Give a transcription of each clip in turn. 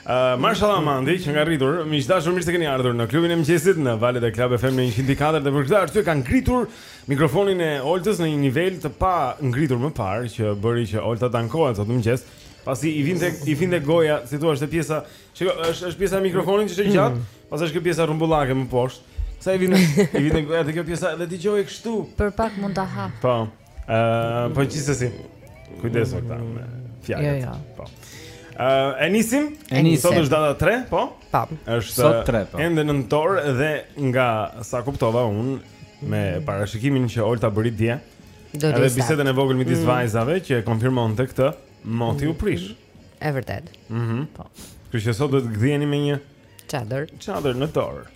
Uh, Marshall Amandi që nga rritur, miq të dashur mirë se keni ardhur në klubin e mëngjesit në valet e Club FM në 104 dhe për këtë arsye kanë ngritur mikrofonin e Oltës në një nivel të pangritur më parë që bëri që Olta të ankohej sot në mëngjes pasi i vinte, i vinte goja si thua është pjesa, shiko është, është pjesa e mikrofonit që është e gjatë mm. pastaj është kjo pjesa rrumbullake më poshtë sa i vinte, i vinte goja te kjo pjesa dhe t'i gjoj kështu për pak mund ta ha po Ëh, po gjithsesi. Kujdes me këto me fjalët. Jo, jo. Po. Ëh, e nisim? E nisim. Sot është data 3, po? Po. Është Sot tre, po. Ende nëntor dhe nga sa kuptova unë me parashikimin që Olta bëri dje, Do edhe rrisat. bisedën e vogël midis vajzave që e konfirmonte këtë, moti u prish. E vërtetë. Kështu që sot do të gdhiheni me një Çadër. çadër në dorë.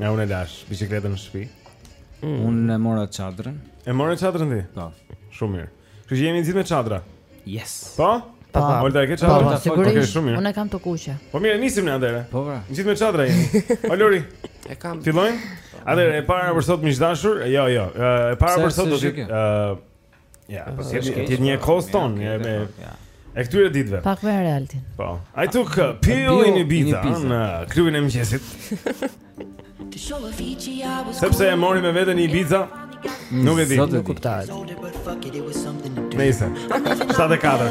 Ja unë e lashë biçikletën në shtëpi. Mm. Unë e mora çadrën. E mora çadrën ti? Po. Shumë mirë. Kështu që jemi gjithë me çadra. Yes. Po? Po. po. Olta e ke çadrën? Po, po sigurisht. Okej, shumë mirë. Unë kam të kuqe. Po mirë, nisim ne atëre. Po pra. Gjithë me çadra jemi. O Lori. E kam. Fillojmë? Atëre, e para për sot miq dashur. Jo, jo. E para për sot do të ë Ja, po si s'i ti një kos ton me me e këtyre ditëve. Pak më realtin. Po. I took a pill in Ibiza në klubin e mëngjesit. Sepse e mori me vete në Ibiza. Nuk e di. Sot e kuptohet. Në 104.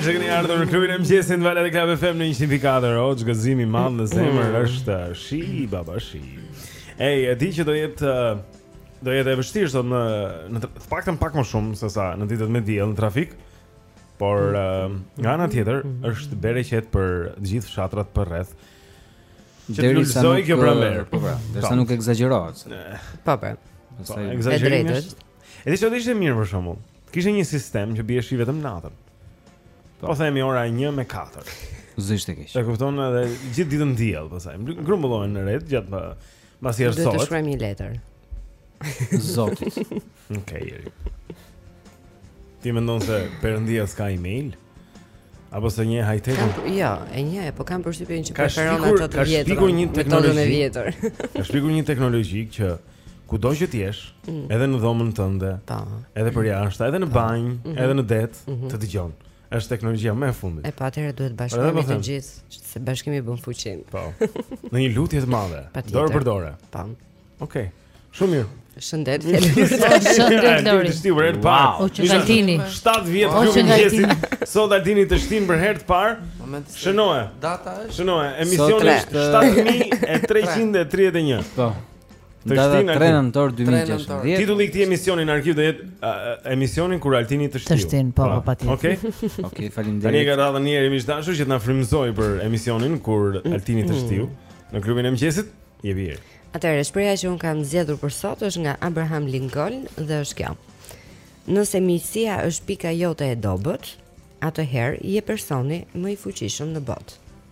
Mirë se keni ardhur në klubin e mëngjesit valët e Club FM në 104. O ç'gëzim i madh në zemër mm. është shi baba shi. Ej, e di që do jetë uh, Do jetë e vështirë sot në në të paktën pak më shumë se sa në ditët me diell në trafik. Por mm. uh, nga ana tjetër mm. është bereqet për të gjithë fshatrat përreth. Që të lulëzojë kjo pranverë Po pra, derisa nuk ekzagjerohet Pa pa po, E drejtës E di që do ishte mirë për shembull Të kishte një sistem që bie shi vetëm natën Po, po themi ora 1 me 4 S'është keq E kupton edhe gjithë ditën diell po Grumbullohen retë gjatë Mbasdites sot. Do të shkruajmë një letër. Zotit. Okej. Okay, Ti mendon se Perëndia s'ka email? Apo s'e njeh high-tech? Jo, jo, e njeh, po kam përshtypjen që preferon ato të vjetrat. Ka shpikur një teknologji e vjetër. Ka shpikur një teknologji që kudo që të jesh, mm. edhe në dhomën tënde, ta. edhe përjashta, edhe në banjë, mm -hmm. edhe në det, mm -hmm. të dëgjon. Është teknologjia më e fundit. E po atëherë duhet bashkëpunimi po të gjithë, se bashkimi bën fuqinë. Po. Në një lutje të madhe. Dorë për dorë. Po. Okej. Shumë mirë. Shëndet, faleminderit. Shëndet Lori. Ti vjen pa. O Altini. 7 vjet këtu në mëngjes. Sot Altini teshtin për herë të parë. Shënoje. Data është. Shënoje. Emisioni është 7331. Po. Data 3 nëntor 2016. Titulli i këtij emisioni në arkiv do jetë uh, emisioni kur Altini teshtiu. Teshtin, po, po, patjetër. Okej. Okay. Okej, okay, faleminderit. Tani ka radhën një herë miq dashur që të na frymëzojë për emisionin kur Altini teshtiu në klubin e mëngjesit. Je mirë. Atëherë shprehja që unë kam zgjedhur për sot është nga Abraham Lincoln dhe është kjo. Nëse miqësia është pika jote e dobët, atëherë je personi më i fuqishëm në botë.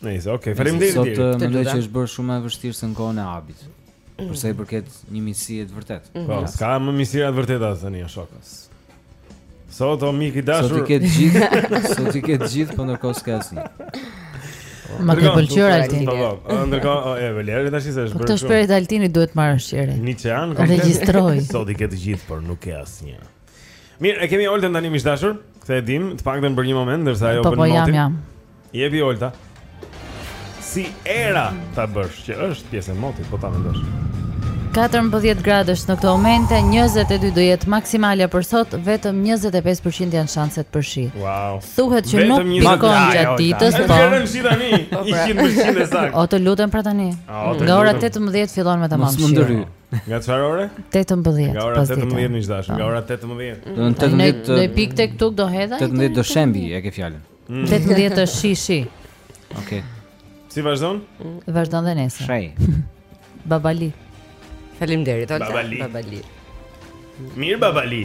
Nice, okay. Faleminderit. Sot eh, mendoj që është bërë shumë më e vështirë se në kohën e Abit. Mm. Përsa i përket një miqësie të vërtetë. Mm. Po, s'ka më miqësi të vërteta tani, shokas. Sot o mik i dashur. Sot i ke të gjithë, sot i ke të gjithë, po ndërkohë s'ka asnjë. Më ka pëlqyer Altini. Po, po, po. Ndërkohë e Valeri tash se është po, bërë. Këto shprehjet e Altini duhet marrë shire. Niçan, ka regjistroj. Sot i ke të gjithë, por nuk ke asnjë. Mirë, e kemi Oltën tani miq dashur. Kthehem, të paktën për një moment, ndërsa ajo bën motin. Po, po, jam, jam. Jepi Olta. Si herë ta bësh që është pjesë e motit, po ta mendosh. 14 gradë është në këtë moment, 22 do jetë maksimale për sot, vetëm 25% janë shanset për shi. Wow. Thuhet që nuk pikon gjatë ditës, po. Ne kemi shi tani 100% e saktë. O të lutem pra tani. Nga ora 18 fillon me tamam. Mos më ndërry. Nga çfarë ore? 18. Nga ora 18 miq të dashur, nga ora 18. Në 18 pika tek-tuk do hedhë ai. 18 do shembet, e ke fjalën. 18 është shi shi. Okej. Si vazhdon? Vazhdon dhe nesër. Shej. Babali. Faleminderit Olta. Babali. Babali. Mirë babali.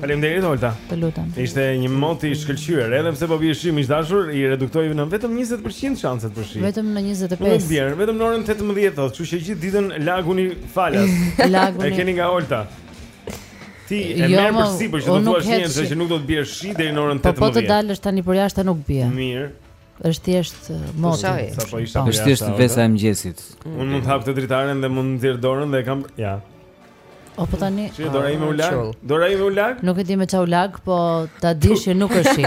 Faleminderit Olta. Të lutem. Ishte një mot i shkëlqyer, edhe pse po bie shi miq dashur, i reduktoi në vetëm 20% shanset për shi. Vetëm në 25. Në bjerë, vetëm në orën 18 thotë, kështu që gjithë ditën laguni falas. laguni. E keni nga Olta. Ti e jo, merr për sipër që do të thuash njerëzve që nuk do të bie shi deri në orën 18. Po po të dalësh tani për jashtë nuk bie. Mirë. Është thjesht uh, moti. Sa po ishte. Është thjesht vesa e mëngjesit. Mm. Unë mund të hap dritaren dhe mund të nxjerr dorën dhe e kam ja. O po tani. Si dora ime u lag? Dora ime u lag? Nuk e di me ça u lag, po ta dish që nuk është shi.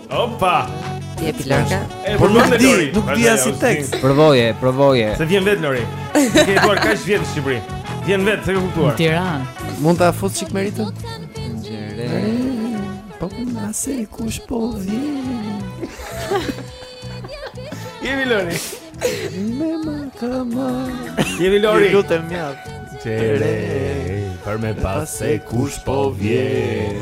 Opa. Ti e pilaka. Po nuk e di, nuk di asnjë tekst. Provoje, provoje. Se vjen vetë Lori. Ti këndo kaq vjet në Shqipëri. Vjen vetë, s'e ke kuptuar. Tiranë. Mund ta fut çik Meritën? Gjere. Po na se kush po vjen. Jemi Lori. Me ma ka ma. Jemi Lori. Ju lutem mjaft. Gjere. Për me pa se kush po vjen.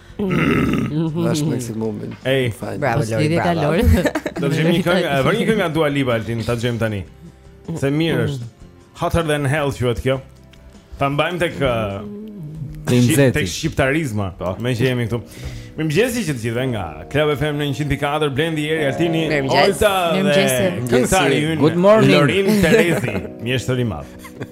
Dhashë maksimumin. Ej, bravo Lori, bravo. Lori. Do të gjejmë një këngë, vëre një këngë nga Dua Lipa Altin, ta dëgjojmë tani. Se e mirë mm. është. Hotter than hell quhet kjo. Ta mbajmë tek uh, tek shqiptarizma, po. meqë jemi këtu. Mirëmëngjesi që të gjithëve nga Club FM në 104, Blendi, Eri, Altini, Olta dhe këngëtari ynë, Lorin Terezi, mirëmëngjesi.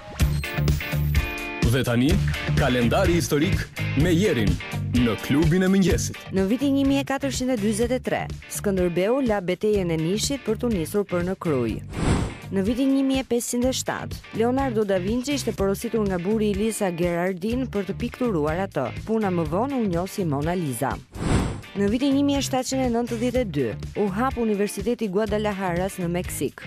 Dhe tani, kalendari historik me Erin në klubin e mëngjesit. Në vitin 1443, Skënderbeu la betejen e Nishit për t'u nisur për në Krujë. Në vitin 1507, Leonardo da Vinci ishte porositur nga burri i Lisa Gherardini për të pikturuar atë. Puna më vonë u njoh si Mona Lisa. Në vitin 1792, u hap Universiteti Guadalajara në Meksik.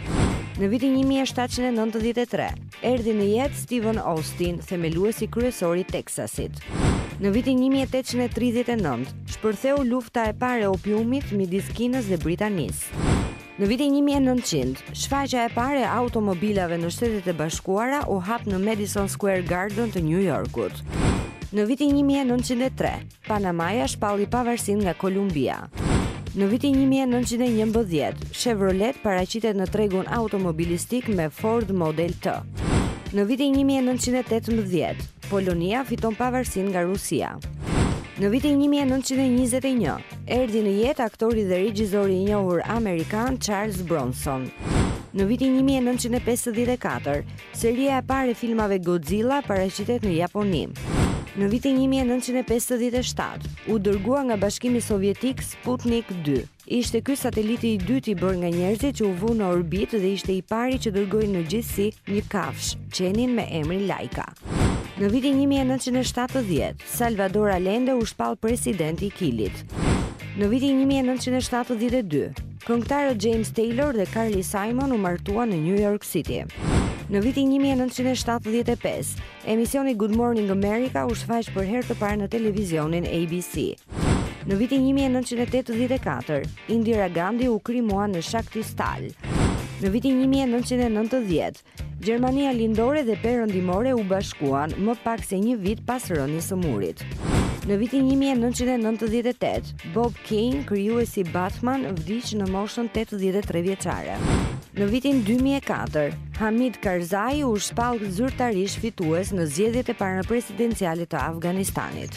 Në vitin 1793, erdhi në jetë Stephen Austin, themeluesi kryesor i Teksasit. Në vitin 1839, shpërtheu lufta e parë e opiumit midis Kinës dhe Britanisë. Në vitin 1900, shfaqja e parë e automobilave në Shtetet e Bashkuara u hap në Madison Square Garden të New Yorkut. Në vitin 1903, Panamaja shpalli pavarësinë nga Kolumbia. Në vitin 1911, Chevrolet paraqitet në tregun automobilistik me Ford Model T. Në vitin 1918, Polonia fiton pavarësinë nga Rusia. Në vitin 1921, erdhi në jetë aktori dhe regjizori i njohur amerikan Charles Bronson. Në vitin 1954, Seria e parë e filmave Godzilla paraqitet në Japoni. Në vitin 1957, u dërgua nga Bashkimi Sovjetik Sputnik 2. Ishte ky sateliti i dytë i bërë nga njerëzit që u vu në orbitë dhe ishte i pari që dërgoi në gjithësi një kafshë, qenin me emrin Laika. Në vitin 1970, Salvador Allende u shpall president i Kilit. Në vitin 1972, Këngëtarët James Taylor dhe Carly Simon u martuan në New York City. Në vitin 1975, emisioni Good Morning America u shfaq për herë të parë në televizionin ABC. Në vitin 1984, Indira Gandhi u kremua në Shakti Sthal. Në vitin 1990, Gjermania Lindore dhe Perëndimore u bashkuan më pak se një vit pas rënies së murit. Në vitin 1998, Bob Kane, krijuesi i Batman, vdiq në moshën 83 vjeçare. Në vitin 2004, Hamid Karzai u shpall zyrtarisht fitues në zgjedhjet e para presidenciale të Afganistanit.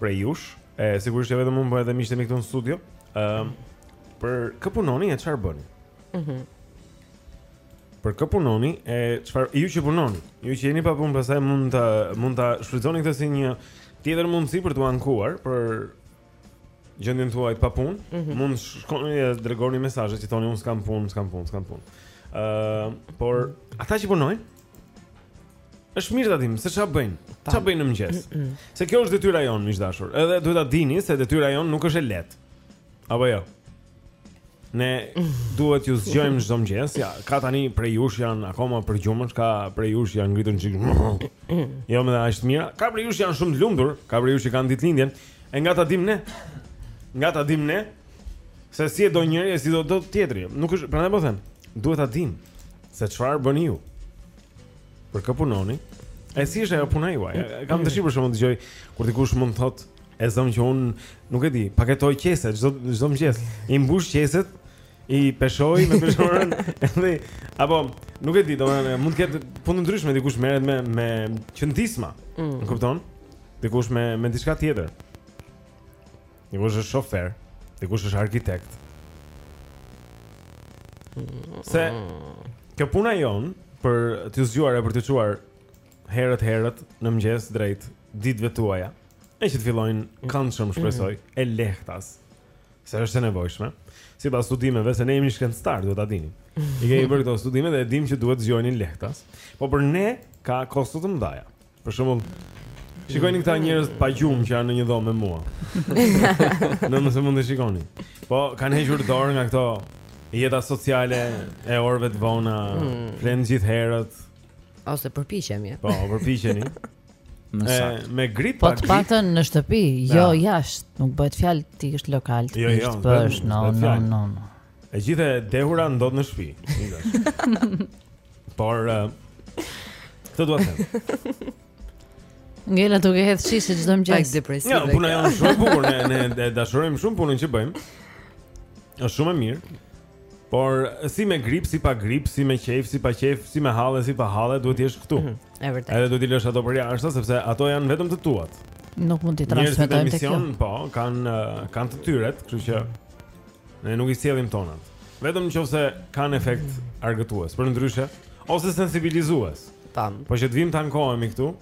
prej jush, e sigurisht jo vetëm unë, por edhe miqtë e mi këtu në studio, ëm uh, për kë punoni e çfarë bëni? Mhm. Mm për kë punoni e çfarë ju që punoni? Ju që jeni pa punë, pastaj mund ta mund ta shfrytëzoni këtë si një tjetër mundësi për t'u ankuar për gjendjen tuaj pa punë, mm -hmm. mund të shkoni e dërgoni mesazhe që thoni unë s'kam punë, s'kam punë, s'kam punë. Ëh, uh, por ata që punojnë, Është mirë ta dimë se çfarë bëjnë. Çfarë bëjnë në mëngjes? Mm -mm. Se kjo është detyra jonë, miq të dashur. Edhe duhet ta dini se detyra jonë nuk është e lehtë. Apo jo. Ne duhet t'ju zgjojmë çdo mëngjes. Ja, ka tani prej jush janë akoma përgjumësh, ka prej jush janë ngritur çik. Jo më dash të mira. Ka prej jush janë shumë të lumtur, ka prej jush që kanë ditëlindjen. E nga ta dimë ne? Nga ta dimë ne? Se si e do njëri e si e do tjetri. Nuk është, prandaj po them, duhet ta dimë se çfarë bëni ju. Për kë punoni? E si është ajo puna juaj? Kam dëshirë për shembull të dëgjoj kur dikush mund të thotë e zëmë që unë nuk e di, paketoj qese çdo çdo mëngjes. I mbush qeset, i peshoj me peshorën, edhe apo nuk e di, domethënë mund të ketë punë të ndryshme dikush merret me me qendisma. Mm. Kupton? Dikush me me diçka tjetër. Dikush është shofer, dikush është arkitekt. Se kjo puna jonë për t'ju zgjuar e për t'ju çuar herët herët në mëngjes drejt ditëve tuaja. E që të fillojnë këndshëm mhm. shpresoj, e lehtas. Se është e nevojshme. Sipas studimeve, se ne jemi shkencëtarë, duhet ta dini. I kemi bërë këto studime dhe e dimë që duhet të zgjoheni lehtas. Po për ne ka kosto të mëdha. Për shembull, shikojini këta njerëz pa gjumë që janë në një dhomë me mua. Në nëse mund t'i shikoni. Po kanë hequr dorë nga këto jeta sociale e orëve të vona, mm. flenë të gjithë herët. Ose përpiqemi Po, përpiqeni. Në sakt. Me grip po pa grip. Po të paktën në shtëpi, jo jashtë, nuk bëhet fjalë të jesh në lokal, ti jo, jo, është për, no, no, no, no. E gjithë e dehura ndodh në shtëpi. Por uh, këtë dua të them. Ngela duke u dehur në shpi çdo mëngjes. Pak depresive. Jo, puna jonë është shumë e bukur, ne ne e dashurojmë shumë punën që bëjmë. Është shumë e mirë. Por si me grip, si pa grip, si me qejf, si pa qejf, si me halle, si pa halle, duhet të jesh këtu. Mhm, E vërtetë. Edhe duhet t'i lësh ato përjashta, sepse ato janë vetëm të tuat. Nuk mund t'i Njerëzit e transmetojmë te ky emision, kjo. po, kanë eh, kanë të tyret, kështu që Ne nuk i sjellim tonat. Vetëm nëse kanë efekt argëtues, përndryshe ose sensibilizues. Tan. Po që të vim të ankohemi këtu.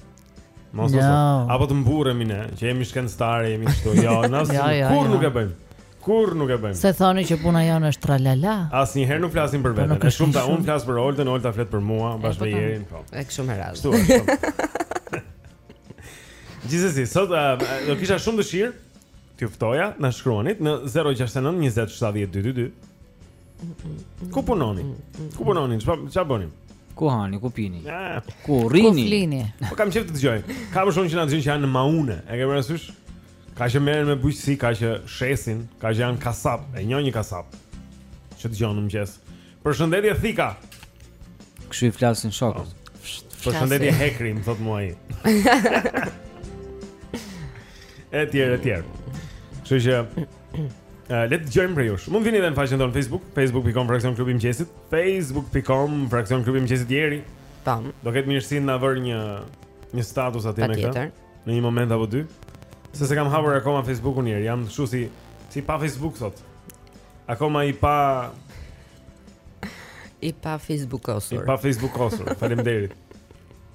Mos no. apo të mburremi ne, që jemi shkencëtarë, jemi këtu. Jo, na ja, ja, kur ja. nuk e bëjmë. Kur nuk e bëjmë. Se thoni që puna jonë është tralala. Asnjëherë nuk flasim për po veten. Është shumë ta un flas për Oltën, Olta flet për mua, bashkë me po Jerin, po. Është shumë e rëndë. Gjithsesi, sot do kisha shumë dëshirë T'ju ftoja, na shkruanit në 069 20 70 222. Ku punoni? Ku punoni? Çfarë çfarë bëni? Ku hani, ku pini? Ja. Ku rrini? Ku flini? Po kam qejf të dëgjoj. Ka më shumë që na dëgjojnë që janë në maune. E ke parasysh? Ka që merren me bujqësi, ka që shesin, ka që janë kasap, e njoh një kasap. Që dëgjon në mëngjes. Përshëndetje Thika. Kështu i flasin shokët. Po. Përshëndetje Hekuri, më thot mua ai. Etj, etj. Kështu që Uh, le të dëgjojmë prej jush. Mund të vini edhe në faqen tonë Facebook, facebook.com fraksion klubi i mëngjesit, facebook.com fraksion klubi i mëngjesit Jeri. Tam. Do ketë mirësinë të na vërë një një status aty me këtë. Patjetër. në një moment apo dy. Se s'e kam hapur akoma Facebookun njëherë, jam kështu si si pa Facebook sot. Akoma i pa i pa Facebookosur. I pa Facebookosur. Faleminderit.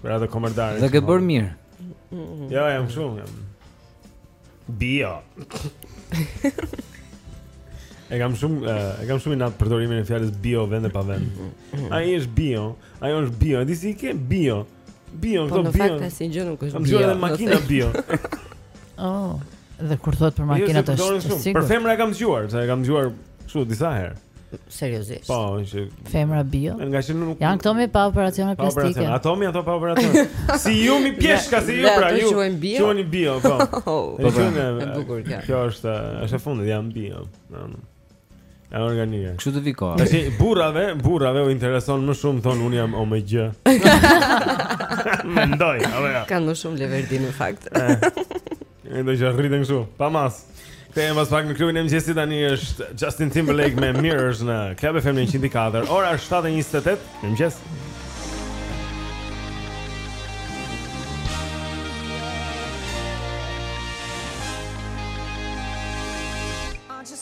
Për atë komentar. Dhe ke bër mirë. Ja, jam kështu, jam. Bio. E kam shumë e kam shumë inat përdorimin e fjalës bio vend e pa vend. Ai është bio, ajo është bio, disi ke bio. Bio, po në fakt asnjë gjë nuk është bio. Është edhe makina bio. Oh, dhe kur thot për jo, makinat është e sigurt. Për femra e kam dëgjuar, se e kam dëgjuar kështu disa herë. Seriozisht. Po, është femra bio. Nga që nuk janë këto me pa operacione plastike. Po, ato mi ato pa operacione. Si ju mi pjeshka si ju pra ju. Quheni bio, po. Po, po. Kjo është, është e fundit, janë bio. E organizë. Kështu të viko. Tash burrave, burrave u intereson më shumë thon un jam OMG. Mendoj, a vëja. Kan më shumë leverdi në fakt. Se do të rriten kështu, pa mas. Kthehemi pas pak në klubin e mëngjesit tani është Justin Timberlake me Mirrors në Club FM 104. Ora është 7:28. Mëngjes.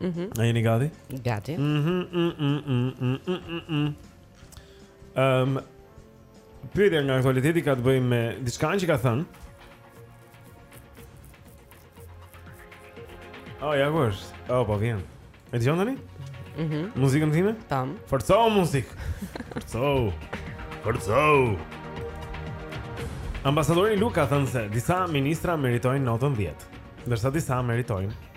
Mhm. Mm A jeni gati? Gati. Mhm. Mm mm mm mm mm mm. Ehm um, Pyetja nga aktualiteti ka të bëjë me diçka që ka thënë. Oh, ja ku është? Oh, po vjen. E dëgjon tani? Mhm. Mm Muzikën time? Tam. Forcohu muzikë. Forcohu. Forcohu. Ambasadori Lu ka thënë se disa ministra meritojnë notën 10, ndërsa disa meritojnë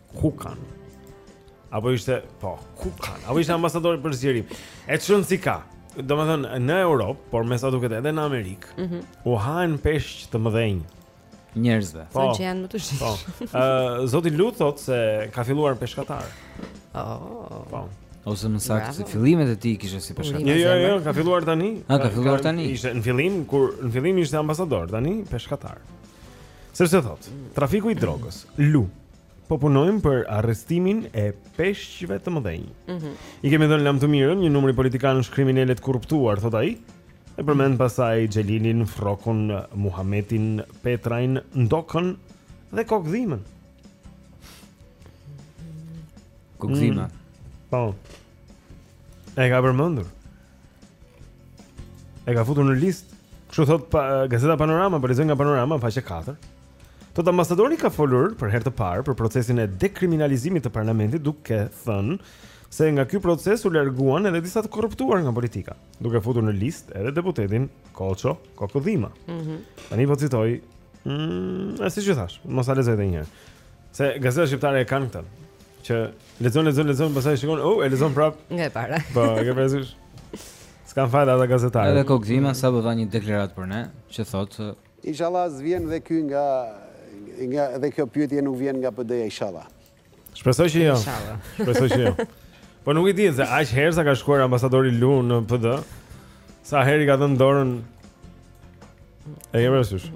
Kukan. Apo ishte, po, Kukan. Apo ishte ambasadori për zgjerim. E çon si ka. Domethënë në Europë, por me sa duket edhe në Amerikë, mm -hmm. u hanë peshq të mëdhenj njerëzve. Po, që janë më të shijshëm. Po. Ë, uh, zoti Lu thot se ka filluar peshkatar. Oh. Po. Ose më saktë se fillimet e tij kishte si peshkatar. Jo, jo, jo, ka filluar tani. Ha, ka filluar tani. Ishte në fillim kur në fillim ishte ambasador, tani peshkatar. Sepse thot, trafiku i drogës, Lu, po punojmë për arrestimin e peshqve të mëdhenj. Mhm. Mm I kemi dhënë lam të mirën, një numër i politikanësh kriminelë të korruptuar, thot ai. E përmend pastaj Xhelilin, Frrokun, Muhametin, Petrajn, Ndokën dhe Kokëdhimën. Kokëdhima. Mm. Po. E ka përmendur. E ka futur në listë. Kështu thot pa, Gazeta Panorama, po lexoj nga Panorama, faqe 4. Thot ambasadori ka folur për herë të parë për procesin e dekriminalizimit të parlamentit, duke thënë se nga ky proces u larguan edhe disa të korruptuar nga politika, duke futur në listë edhe deputetin Koço Kokëdhima. Mhm. Mm Tani po citoj, mm, e siç e thash, mos ta lexoj edhe një herë. Se gazetat shqiptare e kanë këtë që Lexon, lexon, lexon, pastaj shikon, oh, e lexon prap. Nga e para. Po, e ke parasysh? S'kan faj ata gazetarë. Edhe Kokëdhima sapo dha një deklaratë për ne, që thotë Inshallah s'vjen dhe ky nga nga dhe kjo pyetje nuk vjen nga PD-ja inshallah. Shpresoj që jo. Shpresoj që jo. Po nuk e di se aq herë sa ka shkuar ambasadori Lu në PD, sa herë i ka dhënë dorën E ke parasysh.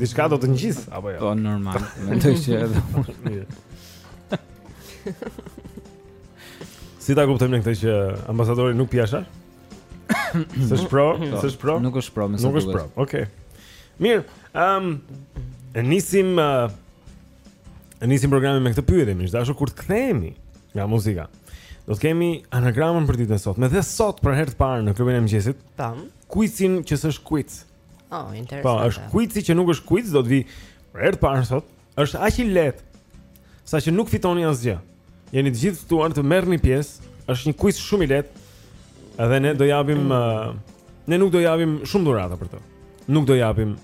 Diçka do të ngjisë apo jo? Po normal, mendoj që edhe unë. Si ta kuptojmë këtë që ambasadori nuk pjesha? Se shpro, po, se shpro. Nuk është shpro, më së Nuk është shpro. Okej. Mirë. Ehm, um, nisim uh, nisim programin me këtë pyetje, miq të dashur kur të kthehemi nga muzika. Do të kemi anagramën për ditën e sotme dhe sot për herë të parë në klubin e mëngjesit. Tam. Quizin që s'është quiz. Oh, po, interesante. Po, është quizi që nuk është quiz, do të vi për herë të parë sot. Është aq i lehtë sa që nuk fitoni asgjë. Jeni të gjithë të ftuar të merrni pjesë. Është një quiz shumë i lehtë. Edhe ne do japim mm. uh, ne nuk do japim shumë dhurata për të. Nuk do japim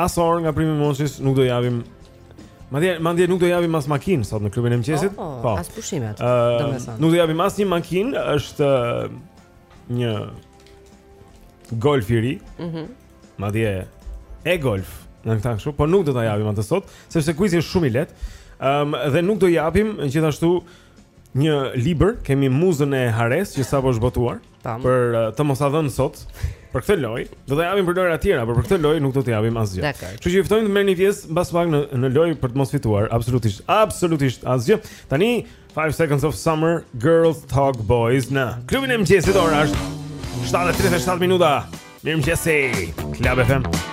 as orë nga primi Monsis, nuk do japim Madje, madje nuk do japim as makinë sot në klubin e mëngjesit. Oh, oh, po. As pushimet. Uh, domethënë. Nuk do japim as një makinë, është uh, një Golf i ri. Mhm. Mm Madje e golf, në këtë kështu, por nuk do ta japim atë sot, sepse kuizi është shumë i lehtë. Ëm um, dhe nuk do japim gjithashtu një libër, kemi Muzën e Haresë që sapo është botuar për uh, të mos e dhënë sot. Për këtë lojë, do të japim për lojëra të tjera, por për këtë lojë nuk do të japim asgjë. Kështu që ju ftojmë të merrni pjesë mbas pak në në lojë për të mos fituar absolutisht, absolutisht asgjë. Tani 5 Seconds of Summer, Girls Talk Boys në klubin e mëngjesit ora është 7:37 minuta. Mirëmëngjesi. Club FM.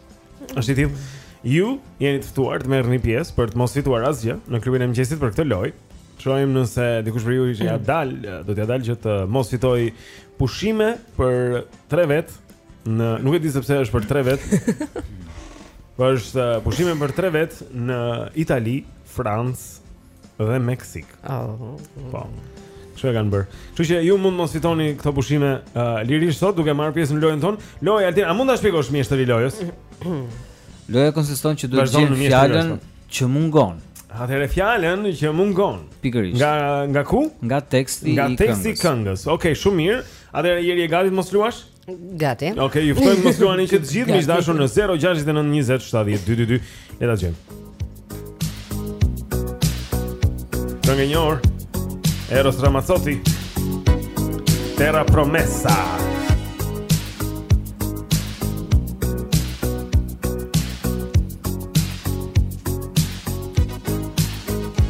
Është i tillë. Ju jeni të ftuar të merrni pjesë për të mos fituar asgjë në klubin e mëngjesit për këtë lojë. Shohim nëse dikush prej jush që ja mm. dal, do t'ia dalë që të mos fitojë pushime për 3 vetë në nuk e di sepse është për 3 vetë. Po është uh, pushime për 3 vetë në Itali, Francë, dhe Meksik. Oh. Po. Kështu e kanë bërë. Kështu që ju mund të mos fitoni këto pushime uh, lirisht sot duke marrë pjesë në lojën tonë. Loja Altin, a mund ta shpjegosh mjeshtri i lojës? Loja konsiston që duhet të gjejnë fjalën që mungon. Atëherë fjalën që mungon. Pikërisht. Nga nga ku? Nga teksti i këngës. Nga teksti i këngës. Okej, okay, shumë mirë. Atëherë Jeri je gati mos luash? Gati. Okej, okay, ju ftojmë mos luani që të gjithë miq të dashur në 069 20 70 222. Le ta dëgjojmë. Këngë e njohur Eros Ramazzotti Terra Promessa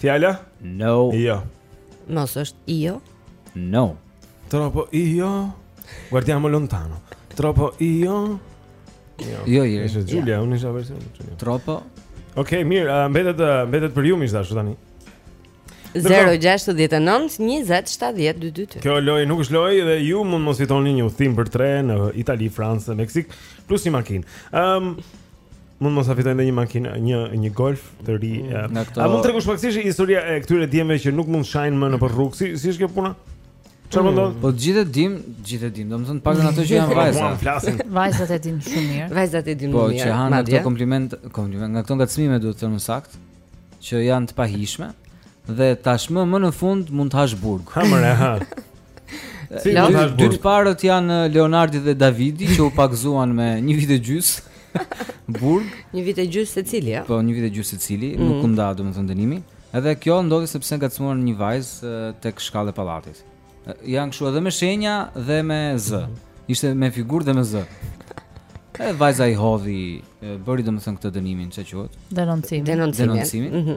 Fjala? No. Jo. Mos është io? No. Troppo io. Guardiamo lontano. Troppo io. Jo, jo, jo. Është Giulia, unë isha vërsi. Troppo. Okej, mirë, mbetet mbetet për ju miq të dashur tani. 069 20 70 222 Kjo lojë nuk është lojë dhe ju mund të mos fitoni një udhëtim për tre në Itali, Francë dhe Meksik Plus një makinë um, Mund mos ta fitoni dhe një makinë, një një Golf të ri. Mm, këto... A mund të tregosh pak si është historia e këtyre djemve që nuk mund të shajnë më nëpër rrugë? Si si është kjo puna? Çfarë mendon? Mm. Po gjithë e dimë, gjithë e dimë, domethënë pak ato që janë vajza. Po flasin. Vajzat e dinë shumë mirë. Vajzat e dinë po, më mirë. Po që hanë ato kompliment, kompliment nga këto ngacmime duhet të them saktë, që janë të pahijshme dhe tashmë më në fund mund të hash burg. Ha more ha. Si do të Dy të parët janë Leonardi dhe Davidi që u pagëzuan me një vit e gjys burg. Një vit e gjys secili, ja? Po, një vit e gjys secili, mm. nuk u nda domethënë dënimi. Edhe kjo ndodhi sepse ngacmuan një vajzë tek shkallët e pallatit. Janë kështu edhe me shenja dhe me zë. Mhm. Ishte me figurë dhe me zë. E vajza i hodhi, bëri domethënë këtë dënimin, ça quhet? Denoncimi. Denoncimi. Mhm.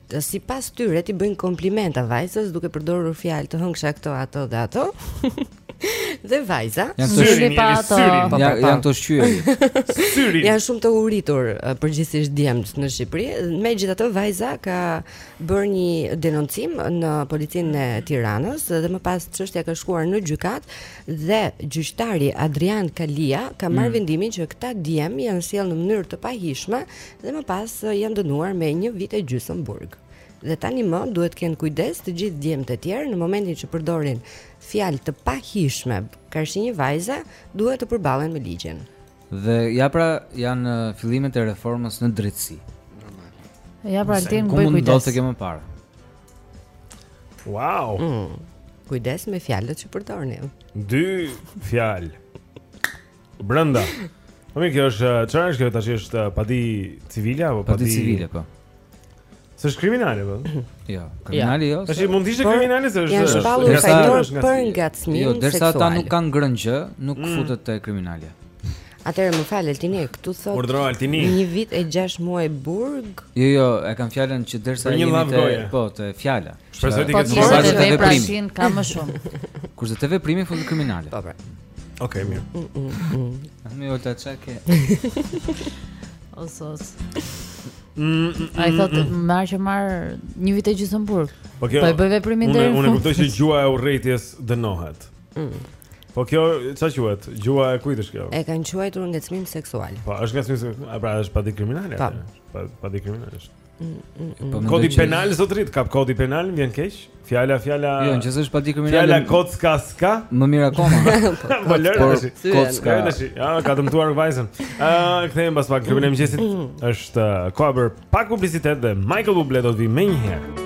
Sipas tyre t'i bëjnë komplimenta vajzës duke përdorur fjalë të hëngsha, këto ato dhe ato. dhe vajza janë të shqyri pa ato po, ja, janë të shqyri syri janë shumë të uritur përgjithsisht djemtë në Shqipëri megjithatë vajza ka bërë një denoncim në policinë e Tiranës dhe më pas çështja ka shkuar në gjykatë dhe gjyqtari Adrian Kalia ka marrë mm. vendimin që këta djem janë sjellë në mënyrë të pahijshme dhe më pas janë dënuar me një vit e gjysëm burg. Dhe tani më duhet të kenë kujdes të gjithë djemtë e tjerë në momentin që përdorin fjalë të pahijshme karshi një vajze, duhet të përballen me ligjin. Dhe ja pra janë uh, fillimet e reformës në drejtësi. Ja pra Altin bëj kujdes. Do të kemi parë. Wow. Mm. Kujdes me fjalët që përdorni. Dy fjalë. Brenda. Po mirë, kjo është çfarë është kjo tash është padi civile apo padi civile po. S'është kriminale, po? Jo, kriminale jo. Tash mund të ishte kriminale se është është shpallur nga sa është për ngacmim seksual. Jo, derisa ata nuk kanë ngrënë gjë, nuk mm. futet te kriminale. Atëherë më fal Altini, këtu thotë. Urdhëro Altini. Një vit e 6 muaj burg. Jo, jo, e kam fjalën që derisa jemi te po, te fjala. Shpresoj të po, ketë një bazë të veprimit. Akoma më shumë. Kurse te veprimi futet kriminale. Po, po. Ok, mirë. Mm, mm, mm. Mu te caku. Os os. Ai thotë marr që marr një vit e gjysmë burg. Po kjo. Po e bëj veprimin deri në fund. Unë unë kuptoj se gjuha e urrejtjes dënohet. Po kjo ça quhet? Gjuha e kujt është kjo? E kanë quajtur ngacmim seksual. Po, është ngacmim seksual. Pra është padi kriminale. Po. Pa padi kriminale është. Po kodi që... penal zotrit, e kap kodi penal, më vjen keq. Fjala, fjala. Jo, që është padi kriminale. Fjala kocka s'ka. Më mirë akoma. Po lër tash. Kocka. Ja, e ka dëmtuar vajzën. Ë, uh, kthehem pas pak te klubi i mëngjesit. Është uh, koha për pak publicitet dhe Michael Bublé do të vijë menjëherë.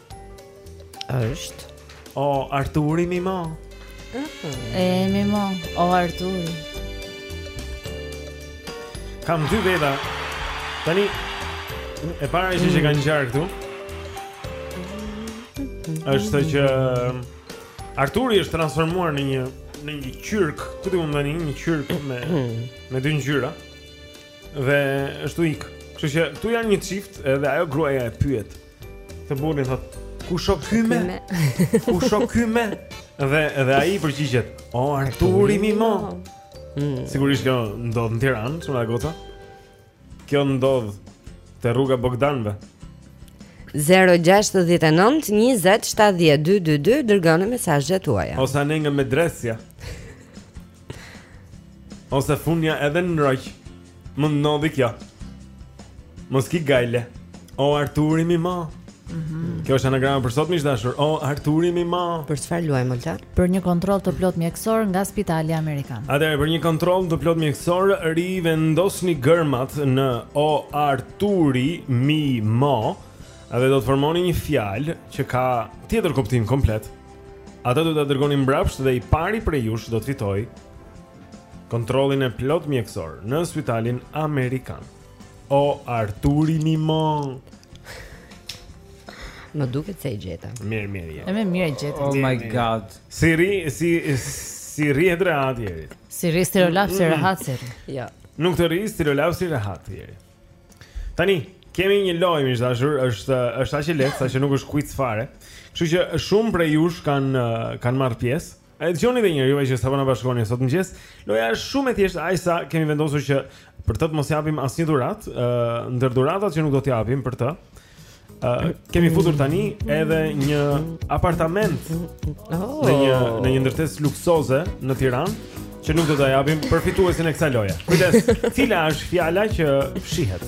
Është. O Arturi im mo. E mi mo, o Arturi. Kam dy veta. Tani e para ishte që kanë ngjarë këtu. Është që um, Arturi është transformuar në një në një qyrk, ku ti mund të vini një qyrk me me dy ngjyra. Dhe është u ik. Kështu që këtu janë një çift edhe ajo gruaja e pyet. Të burri thotë, kush o ky me? Kush o ky me? Dhe dhe ai përgjigjet, o Arturi mi mo. Mm. Sigurisht kjo ndodh në Tiranë, çuna goca. Kjo ndodh te rruga Bogdanëve. 0-6-9-20-7-12-22 Dërgoni mesazhet tuaja Ose anej nga medresja Ose funja edhe në Ndroq mund të ndodhi kjo Mos ki gajle O Arturi mi mo mm -hmm. Kjo është anagrama për sot miq të dashur O Arturi mi mo Për çfarë luajmë, Olta? Për një kontroll të plotë mjekësor nga spitali Amerikan Atëherë, për një kontroll të plotë mjekësor rivendosni gërmat në O Arturi mi mo Dhe do të formoni një fjalë Që ka tjetër kuptim komplet Atë do ta dërgoni mbrapsht dhe i pari prej jush do të fitojë kontrollin e plotë mjekësor në spitalin amerikan. O Arturi mi mo. Më duket se e gjeta. Mirë, mirë je. E, më mirë e gjeta. Oh my god. S'i rri, s'i s'i rri e drejtë atje. S'i rri stilolapsi rehat s'i. Jo. Nuk të rri stilolapsi rehat atje. Tani, kemi një lojë miq të dashur, është është aq e lehtë saqë nuk është quiz fare. Kështu që shumë prej jush kanë kanë marrë pjesë. E dëgjoni edhe një herë, juve që sapo na bashkoni sot mëngjes. Loja është shumë e thjeshtë, aq sa kemi vendosur që për të të mos japim asnjë dhuratë, ë ndër dhuratat që nuk do të japim për të. Uh, kemi futur tani edhe një apartament oh. në një në një ndërtesë luksoze në Tiranë që nuk do ta japim për fituesin e kësaj loje. Kujdes, cila është fjala që fshihet?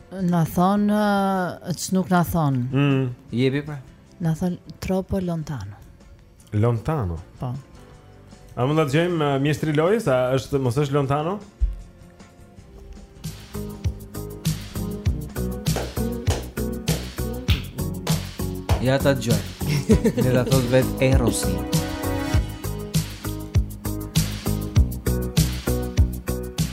Na thonë ç'nuk na thonë. Mm. Jepi pra. Na thonë troppo lontano. Lontano. Po. A mund ta dëgjojmë uh, mjeshtri i lojës, a është mos është lontano? Ja ta dëgjojmë. Ne ta thotë vetë Erosi.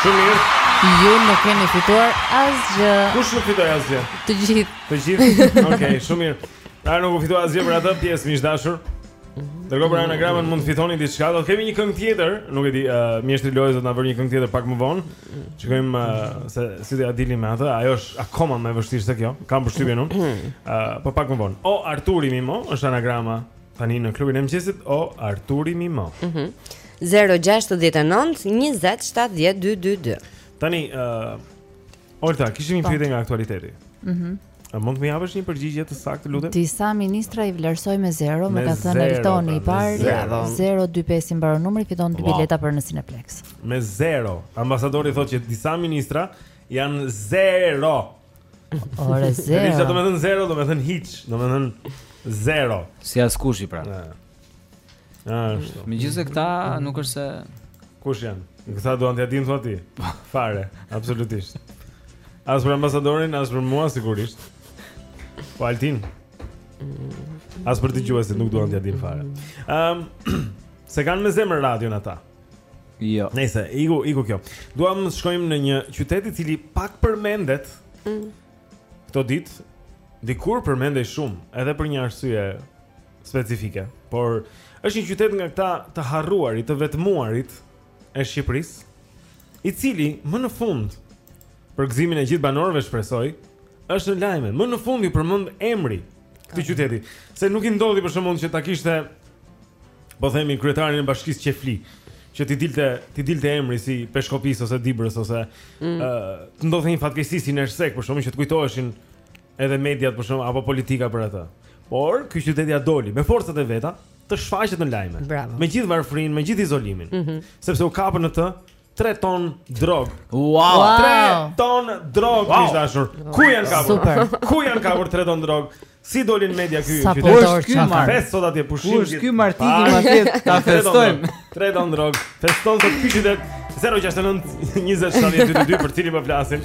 Shumë mirë. Ju nuk keni fituar asgjë. Kush nuk fitoi asgjë? Të gjithë. Të gjithë. Okej, okay, shumë mirë. Pra nuk u fitua asgjë për atë pjesë miq të dashur. Ndërkohë për anagramën mund të fitoni diçka. Do kemi një këngë tjetër, nuk e di, uh, mjeshtri i lojës do të na vërë një këngë tjetër pak më vonë. Shikojmë uh, se si do ia dilim me atë. Ajo është akoma më e vështirë se kjo. Kam përshtypjen unë. Ëh, uh, po pak më vonë. O Arturi mi mo është anagrama tani në klubin e mëngjesit. O Arturi Mimo. Ëh. Mm -hmm. 069 Tani, uh, Olta, kishim një po. pyetje nga aktualiteti. Mhm. Mm A mund të më japësh një përgjigje të saktë, lutem? Disa ministra i vlerësoi me zero, më ka thënë Eltoni i parë, 025 i mbaron numri, fiton dy bileta për në Cineplex. Me zero. Ambasadori thotë që disa ministra janë zero. Ore zero. Domethënë zero, domethënë hiç, domethënë zero. Si askushi pra. Ashtu. Megjithëse këta nuk është se kush janë. Këta duan t'ia dinë thua ti. Fare, absolutisht. As për ambasadorin, as për mua sigurisht. Po Altin. As për dëgjuesit nuk duan t'ia dinë fare. Ehm, um, s'e kanë me zemër radion ata. Jo. Nëse iku iku kjo. Duam të shkojmë në një qytet i cili pak përmendet. Mm. Këto ditë dikur përmendej shumë, edhe për një arsye specifike, por është një qytet nga këta të harruarit, të vetmuarit e Shqipërisë, i cili më në fund për gëzimin e gjithë banorëve shpresoj, është në lajme. Më në fund i përmendet emri këtij qyteti, se nuk i ndodhi për shembull që ta kishte po themi kryetarin e bashkisë qejfli, që t'i dilte, t'i dilte emri si Peshkopisë ose Dibrës ose ë mm. uh, të ndodhte një fatkeqësi si në Ersekë për shembull që të kujtoheshin edhe mediat për shembull apo politika për atë. Por ky qytet ia doli me forcat e veta të shfaqet në lajme. Me gjithë varfërinë, me gjithë izolimin. Mm -hmm. Sepse u kapën në të 3 ton drogë. Wow. 3 ton drogë, wow. dashur. Ku janë kapur? Super. Ku janë kapur 3 ton drogë? Si doli në media ky? Sa po dorë ky marr? Festë sot atje pushim. Kush ky Martini ma thjet ta festojmë. 3 ton drogë. Feston sot ky qytet 069 20 70 22 për cilin po flasim.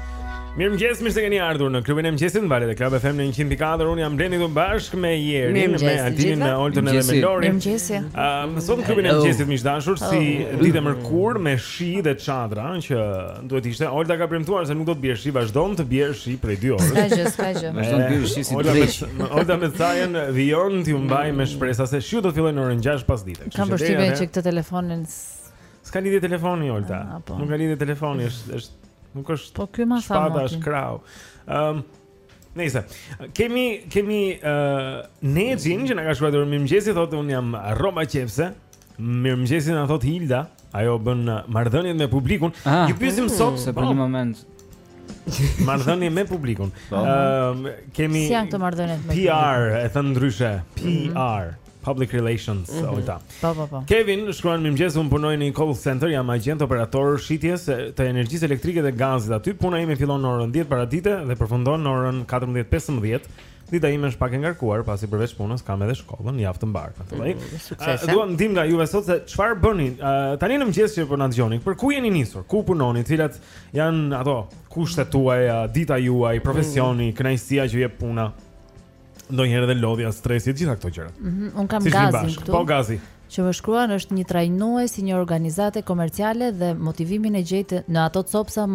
Mirëmëngjes, mirë se keni ardhur në klubin e mëngjesit valët e Club FM në 104 Unë jam Blendi së bashku me Jerin Mirëmëngjes, me Altinin, me Oltën edhe me Lorin Mirëmëngjes um, Sot në klubin e mëngjesit miq të dashur Si oh. ditë e mërkurë me shi dhe çadra Që duhet ishte Olta ka premtuar se nuk do të bjerë shi Vazhdon të bjerë shi prej dy orësh S'ka gjë, s'ka gjë Vazhdon të bjerë shi si të rejsh Olta me cajen vijon t'ju mbajë me shpresa Se shiu do të fillojë në orën 6 pasdite Kam përshtypjen që këtë telefonin S'ka lidhje telefoni Olta. Ah, po. Nuk ka lidhje telefoni, është është nuk është. Po ky ma sa. Spada është krau. Ëm um, Nëse kemi kemi ë uh, Nexhin që na ka shkruar mirëmëngjesi thotë un jam rrobaqepëse. Mirëmëngjesi na thotë Hilda, ajo bën marrëdhëniet me publikun. Ah, Ju pyesim mm, sot se për një moment Marrëdhënie me publikun. Po. Ëm um, kemi Si janë këto marrëdhëniet me PR, e thënë ndryshe, PR. Mhm. Public Relations, mm -hmm. Olta. Po, po, po. Kevin, shkruan mirëmëngjes, unë punoj në një call center, jam agjent operator shitjesh të energjisë elektrike dhe gazit aty. Puna ime fillon në orën 10 paradite dhe përfundon në orën 14.15. Dita ime është pak e ngarkuar, pasi përveç punës kam edhe shkollën, javë të mbarë me të lloj. Mm, Duam të dimë nga juve sot se çfarë bëni uh, tani në mëngjes që po na dëgjoni. Për ku jeni nisur? Ku punoni? Cilat janë ato kushtet tuaja, dita juaj, profesioni, mm. kënaqësia që jep puna? Ndonjëherë edhe lodhja, stresi, gjitha këto gjëra. Mm -hmm. Unë kam Gazin këtu. Po Gazi. Që më shkruan është një trajnues i një organizate komerciale dhe motivimin e gjen në ato copsa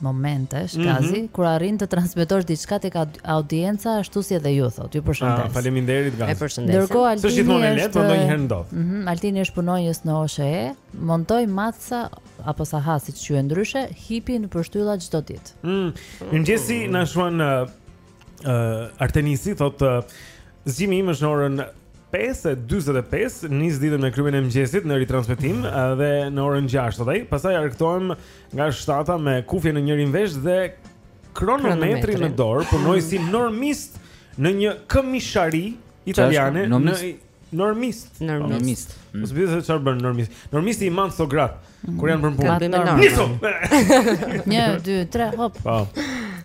momentesh, mm -hmm. Gazi, kur arrin të transmetosh diçka tek audienca ashtu si edhe ju thotë. Ju përshëndes. Ah, faleminderit Gazi. E përshëndes. Ndërkohë Altini. S'është gjithmonë e lehtë, por ndonjëherë ndodh. Mhm, mm Altini është punonjës në OSHE, montoj matësa apo sahatë siç quhen ndryshe, hipi nëpër shtylla çdo ditë. Mhm. Mm. Mirëmëngjesi, na shkruan uh, uh, Artenisi thotë uh, zgjimi im është në orën 5:45 nis ditën me klubin e mëngjesit në ritransmetim uh, dhe në orën 6 sot ai. Pastaj argëtohem nga shtata me kufje në njërin vesh dhe kronometrin në dorë, punoj si normist në një këmishëri italiane në Normist. Normist. Po s'dihet se çfarë bën normist. Normisti i mat këto gratë mm. kur janë për punë. Gati me normë. 1 2 3 hop. Po.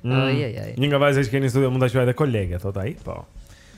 Mm. Një nga vajzat që keni në studio mund ta quajë edhe kolege, thotë ai. Po.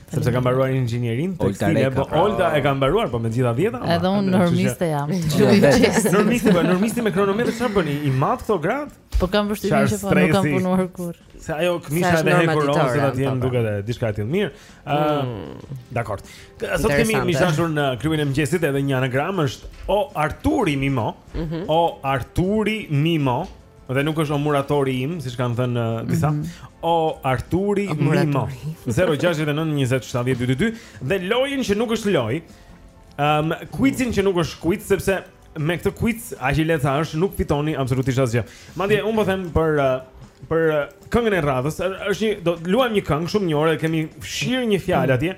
Sepse kam mbaruar inxhinierinë tekstile, po Olda e ka mbaruar po me gjitha dhjeta. Edhe unë normiste jam. Normiste, po normiste me kronometër çfarë bëni? I mat këto gratë? Po kam vështirësi që po nuk kam punuar kurrë. Se ajo këmisha e hekurosur do të jenë duke dhe diçka e tillë. Mirë. Ë, mm. dakord. Sot kemi miq të dashur në klubin e mëngjesit edhe një anagram është O Arturi Mimo. Mhm. O Arturi Mimo. Dhe nuk është o muratori im, siç kanë thënë uh, disa. Mm -hmm. O Arturi o Mimo. 0692070222 dhe lojën që nuk është lojë. Ehm, um, quizin që nuk është quiz sepse me këtë quiz aq i lehtë sa është, nuk fitoni absolutisht asgjë. Madje un po them për uh, për uh, këngën e radhës, është ne do luajmë një këngë shumë të njohur, kemi fshirë një fjalë atje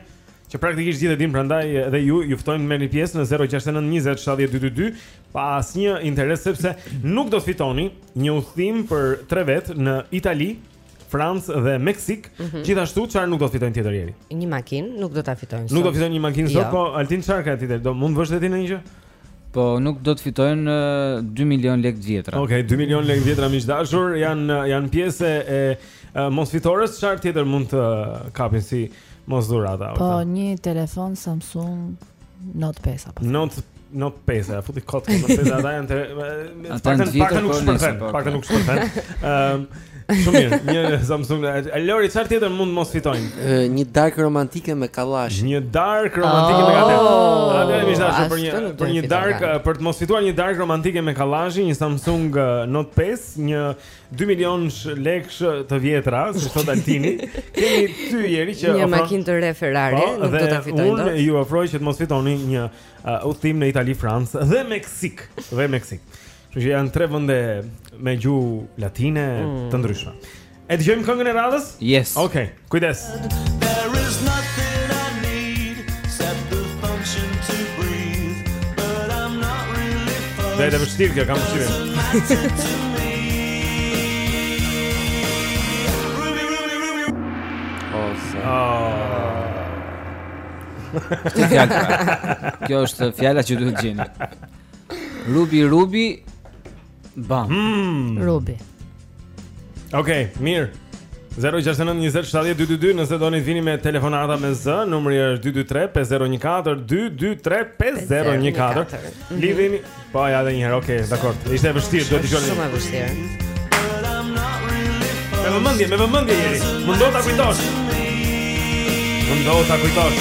që praktikisht gjithë e dinë, prandaj edhe ju ju ftojmë merrni pjesë në 069 20 70 222 pa asnjë interes sepse nuk do të fitoni një udhëtim për 3 vetë në Itali, Francë dhe Meksik, mm -hmm. gjithashtu çfarë nuk do të fitojnë tjetër ieri. Një makinë nuk do ta fitojnë. Nuk do të fitojnë një makinë sot, jo. po Altin çfarë ka tjetër? Do mund të vësh veten në ndonjë gjë? Po nuk do të fitojnë 2 milion lekë të vjetra. Okej, okay, 2 milion lekë të vjetra miq të dashur, janë janë pjesë e uh, mosfitores, çfarë tjetër mund të uh, kapin si mosdhuratë apo? Po një telefon Samsung Note 5 apo. Note Note 5, ia futi kot, Note 5 ata janë pak të vjetra, po nuk shpërthen, po, të paktën nuk shpërthen. Ëm, ehm, Shumë mirë, një Samsung. A, Lori çfarë tjetër mund mos fitojmë? Një darkë romantike me kallash. Një darkë romantike me kallash. Oh! A do të mish dashur për një për një darkë për të mos fituar një darkë romantike me kallash, një Samsung Note 5, një 2 milionë lekësh të vjetra, si thotë Altini. Kemi ty Jeri që një makinë të re Ferrari, po, nuk do ta fitojmë dot. Unë ju ofroj që të mos fitoni një udhëtim në Itali, Francë dhe Meksikë, dhe Meksikë. Kështu që janë tre vende me gjuhë latine mm. të ndryshme. E dëgjojmë këngën e radhës? Yes. Okej, okay, kujdes. Dhe e vështirë kjo, e kam vështirë. Kjo është fjala që duhet gjeni. Rubi Rubi Bam. Hmm. Rubi. Okej, okay, mirë. 0692070222 nëse doni të vini me telefonata me zë, numri është 223 5014 223 5014. Mhm. Lidhim, po ja edhe një herë, okay, dakord. Ishte e vështirë, duhet dëgjoni. Shumë e vështirë. Me vëmendje, me vëmendje Jeri. Mundohu ta kujtosh. Mundohu ta kujtosh.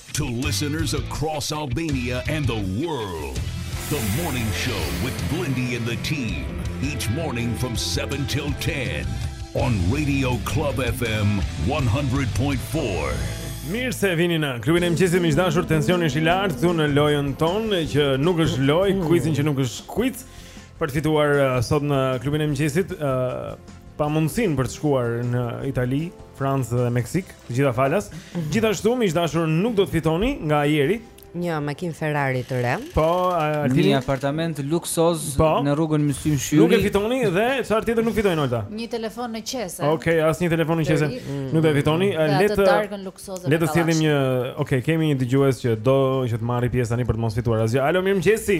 To listeners across Albania and the world, the morning show with Blendi and the team, each morning from 7 till 10 on Radio Club FM 100.4. Mirë se vini në klubin e mëngjesit miq të dashur, tensioni është i lartë këtu në lojën tonë që nuk është lojë, kuizin që nuk është kuiz. Për të fituar uh, sot në klubin e mëngjesit, ë uh, pamundësinë për të shkuar në Itali, Francë dhe Meksikë, të gjitha falas. Mhm. Gjithashtu miq të dashur nuk do të fitoni nga Jeri. Një makinë Ferrari të re. Po, një apartament luksoz po, në rrugën Myslym Shyri. Nuk e fitoni dhe çfarë tjetër nuk fitojnë Olta? Një telefon në qese. Okej, okay, asnjë telefon në qese. Mm. Nuk do e fitoni. Le të darkën luksoze. Le të sjellim një, okej, okay, kemi një dëgjues që do që të marrë pjesë tani për të mos fituar asgjë. Alo, mirëmëngjesi.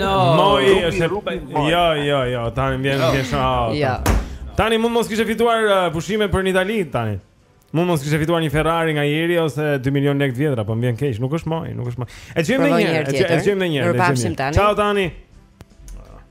No. Moj, është Rubi moj. Jo, jo, jo, tani vjen jo. keq. Jo. Tani mund mos kishe fituar uh, pushime për në Itali tani. Mund mos kishe fituar një Ferrari nga Jeri ose 2 milion lekë të vjetra, po më vjen keq, nuk është moj, nuk është moj. E dëgjojmë një herë, e dëgjojmë një herë. Ciao tani.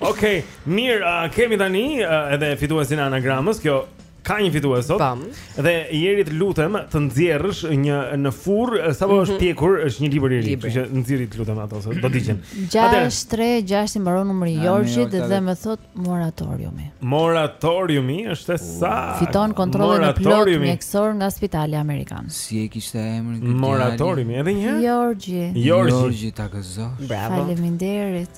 Okej, okay, mirë, uh, kemi tani uh, edhe fituesin e anagramës. Kjo ka një fitues sot. Tam. Dhe Jeri të lutem të nxjerrësh një në furrë sapo mm -hmm. është mhm. pjekur, është një libër i ri, kështu që nxirri të lutem ato sot. Do të digjen. 636 i mbaron numri i Jorgjit dhe, dhe më thotë moratoriumi. Moratoriumi është e saktë. Fiton kontrollin e plotë mjekësor nga Spitali Amerikan. Si e kishte emrin këtë? Moratoriumi, edhe një herë? Jorgji. Jorgji ta gëzosh. Bravo. Faleminderit.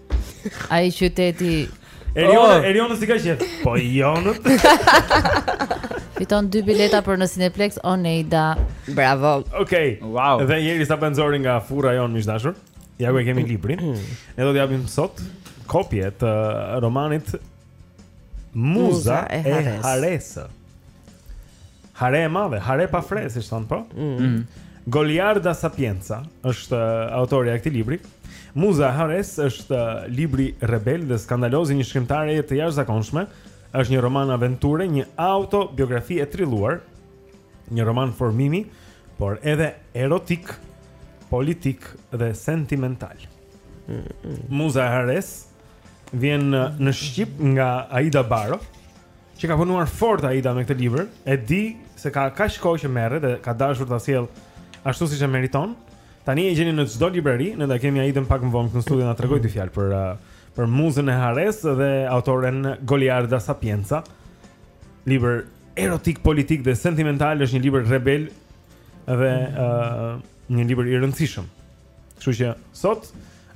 Ai qyteti Eriona, oh. Eriona si ka qenë? Po Eriona. Fiton dy bileta për në Cineplex Oneida. Bravo. Okej. Okay. Wow. Dhe erdhi sponsori nga furra jonë miq të dashur. Ja ku e kemi librin. Ne do të japim sot kopje të romanit Muza e Haresë. Hare e madhe, hare pa fre siç thonë, po? Mm. mm. Goliarda Sapienza është uh, autorja e këtij libri. Muza e Haresë është uh, libri rebel dhe skandaloz i një shkrimtare të jashtëzakonshme. Është një roman aventure, një autobiografi e trilluar, një roman formimi, por edhe erotik, politik dhe sentimental. Mm, mm. Muza e Haresë vjen në shqip nga Aida Baro, që ka punuar fort Aida me këtë libër, e di se ka kaq kohë që merret dhe ka dashur ta sjellë ashtu siç e meriton. Tani e gjeni në çdo librari, ne do ta kemi Aidën pak më vonë në studio të na tregojë dy fjalë për uh, për muzën e Haresë dhe autoren Goliarda Sapienza. Libër erotik, politik dhe sentimental është një libër rebel dhe uh, një libër i rëndësishëm. Kështu që sot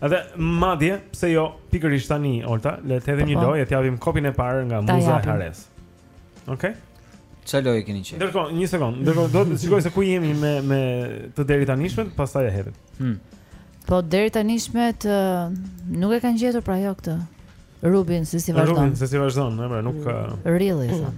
edhe madje pse jo pikërisht tani Olta, le të hedhim një po. lojë e t'japim kopjen e parë nga Muza e Haresë. Okej. Okay? Çfarë lojë keni qenë? Ndërkohë, një sekond, ndërkohë do të shikoj se ku jemi me me të deritanishmet, pastaj e hedhim. Hm. Po deritanishmet nuk e kanë gjetur pra jo këtë. Rubin se si vazhdon. Rubin se si vazhdon, më pra nuk ka. Rrilli thon.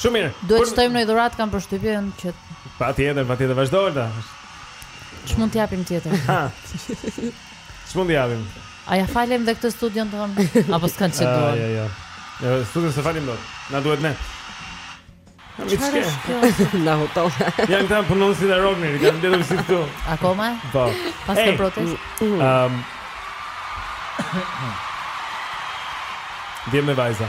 Shumë mirë. Duhet të shtojmë një dhuratë kam përshtypjen që Patjetër, patjetër, vazhdo Olta. Ç'mund të japim tjetër? Ç'mund të japim? A ia falim dhe këtë studion tonë? Apo s'kanë ç'e duan? Jo, jo, jo. Studion s'e falim dot. Na duhet ne. Çfarë është kjo? Na hoton. Ja këta punon si në Rognir, kanë mbledhur si këtu. Akoma? Po. Pas të protest. Ehm. Dhe me vajza.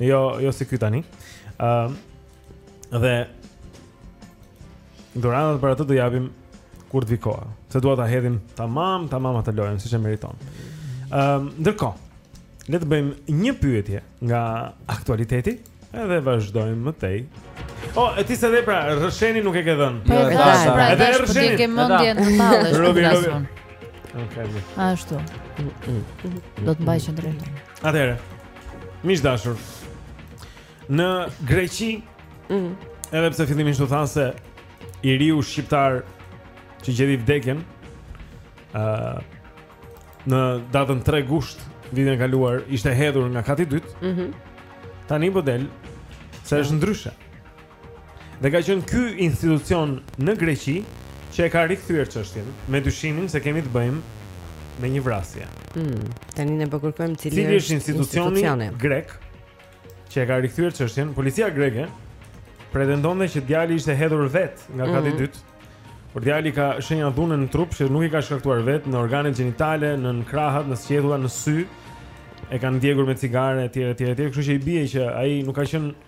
Jo, jo si ky tani. Ëm uh, dhe dhuratat për atë do japim kur të vijë koha. Se dua ta hedhim tamam, tamam atë lojën siç e meriton. Ëm, um, ndërkohë, le të bëjmë një pyetje nga aktualiteti, edhe vazhdojmë më tej. O, oh, e ti se dhe pra, rësheni nuk e ke dhënë. Po, e da, pra, e da, e rësheni. E ke mëndje në talë, është Rubi, Rubi. Ashtu. Do të mbaj që në drejtojnë. Atëherë. Miq të dashur. Në Greqi, ëh, mm. edhe pse fillimisht u tha se i riu shqiptar që gjeti vdekjen, ëh, uh, në datën 3 gusht vitin e kaluar ishte hedhur nga kati i dytë. Mhm. Mm Tani po del se është ndryshe. Dhe ka qenë ky institucion në Greqi që e ka rikthyer çështjen me dyshimin se kemi të bëjmë me një vrasje. Mm, tani ne po kërkojmë cili, cili është institucioni, institucioni grek që e ka rikthyer çështjen? Policia greke pretendonte që djali ishte hedhur vetë nga kati i dytë. Por djali ka shenja dhune në trup që nuk i ka shkaktuar vetë në organet gjenitale, nën krahët, në sqetulla, në sy. E kanë djegur me cigare etj etj etj, kështu që i bie që ai nuk ka qenë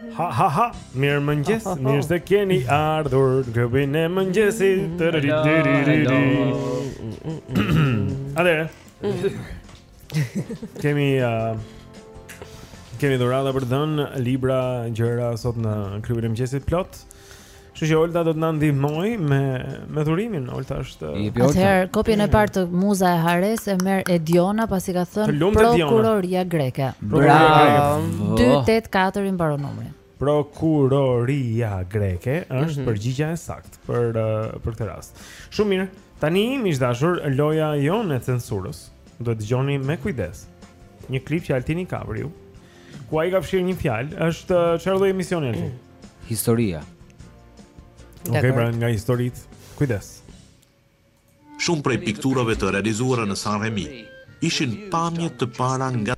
Ha ha ha, mirëmëngjes, mirë se keni ardhur në klubin e mëngjesit. Atëherë. Kemi uh, kemi dhurata për të dhënë libra, gjëra sot në klubin e mëngjesit plot. Kështu që Olta do të na ndihmojë me me dhurimin. Olta është Atëherë kopjen e parë të Muza e Hares e merr Ediona pasi ka thënë prokuroria greke. Bravo. 284 i mbaron numri. Prokuroria greke është mm -hmm. përgjigja e saktë për uh, për këtë rast. Shumë mirë. Tani miq të dashur, loja jonë e censurës. Duhet të dëgjoni me kujdes. Një klip që Altini ka për ju. Ku ai ka fshirë një fjalë, është uh, çfarë lloj emisioni është? Historia. Okej, okay, pra nga historitë. Kujdes. Shumë prej pikturave të realizuara në San Remi ishin pamje të para nga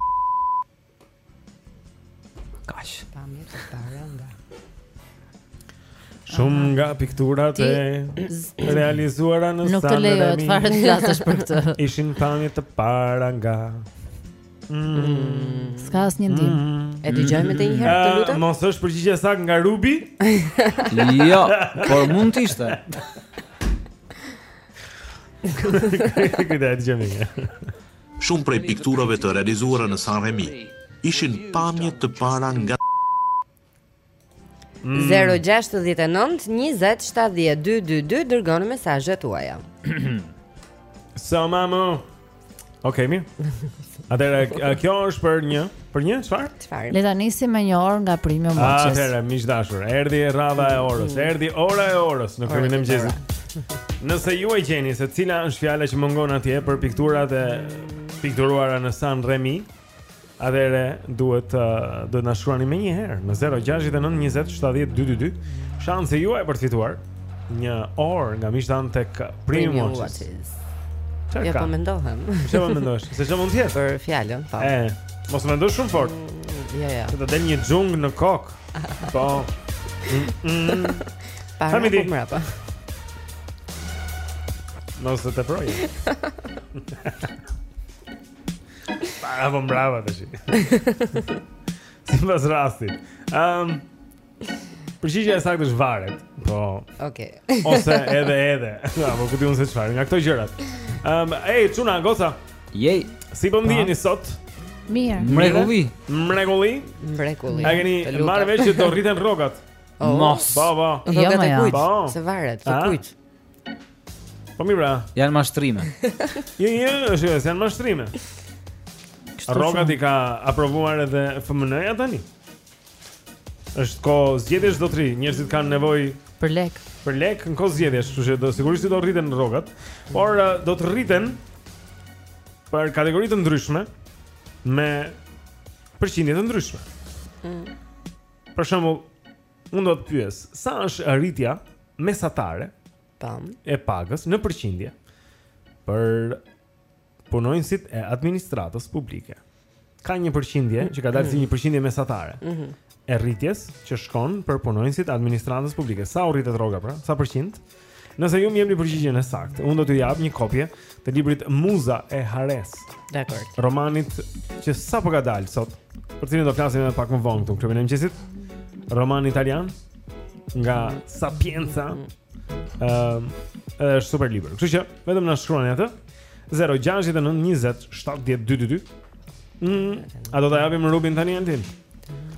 Kash, pamje të para nga Shumë nga pikturat e realizuara në San Remi. Nuk të lejohet fare të flasësh për këtë. Ishin pamje të para nga Mm. S'ka asnjë ndihmë. Mm. E dëgjojmë edhe një herë, të ah, lutem? Mos është përgjigja e saktë nga Rubi? jo, por mund të ishte. Këtë e dëgjojmë një. Shumë prej pikturave të realizuara në San Remi, ishin pamje të para nga 0-6-19-27-12-22 Dërgoni mesazhet tuaja Sa ma më Ok, mirë Atëherë, kjo është për një Për një, çfarë? Çfarë? Le ta nisim me një orë nga Premium Watches Atëherë, miq të dashur Erdhi radha e orës mm. Erdhi ora e orës Në klubin e mëngjesit Nëse ju e gjeni se cila është fjala që mungon atje Për pikturat e pikturuara në San Remi Në Atëherë duhet uh, duhet të na shkruani menjëherë në 069 20 70 222. Shansi juaj për të fituar një orë nga miqtë tanë tek Premium Watches. Çfarë ja, ka? Ja po mendohem. Çfarë po mendosh? Se çfarë mund të jetë? Për fjalën, po. E, mos e mendo shumë fort. Mm, ja, ja. Të del një xhungë në kokë. Po. Para më kom rapa. Mos e teproj. Para po mbrapa tash. Sipas rastit. Ehm um, Përgjigja e saktë është varet. Po. Okej. Okay. Ose edhe edhe. Ja, po kujtun se çfarë, nga këto gjërat. Ehm, um, ej, çuna goca. Jej. Si po ndiheni sot? Mirë. Mrekulli. Mrekulli. Mrekulli. A keni marrë vesh që do rriten rrogat? Oh. Mos. Po, po. Jo, më kujt. Se varet, të kujt. Po mirë pra Janë mashtrime Jo, jo, është jo, janë mashtrime Rrogat i ka aprovuar edhe FMN-ja tani është kohë zgjedhjesh do të rri Njerëzit kanë nevojë Për lek Për lek në kohë zgjedhjesh Kështu që do, sigurisht do rriten rrogat Por uh, do të rriten Për kategori të ndryshme Me përqindje të ndryshme mm. Për shembull Unë do t'ju pyes, sa është rritja mesatare Tamam. e pagës në përqindje për punonjësit e administratës publike? Ka një përqindje që ka dalë si një përqindje mesatare Mhm. e rritjes që shkon për punonjësit e administratës publike. Sa u rritet rroga pra? Sa përqind? Nëse ju më jepni përgjigjen e saktë, unë do t'ju jap një kopje të librit Muza e Haresë. Dakord. Romanit që sapo ka dalë sot, për cilin do flasim edhe pak më vonë këtu në klubin e mëngjesit. Roman italian nga Sapienza. Ëm, mm-hmm. um, është super libër. Kështu që vetëm na shkruani te 069 20 70 222. Mm, a do ta japim Rubin tani Antin?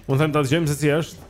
Unë them ta dëgjojmë se si është.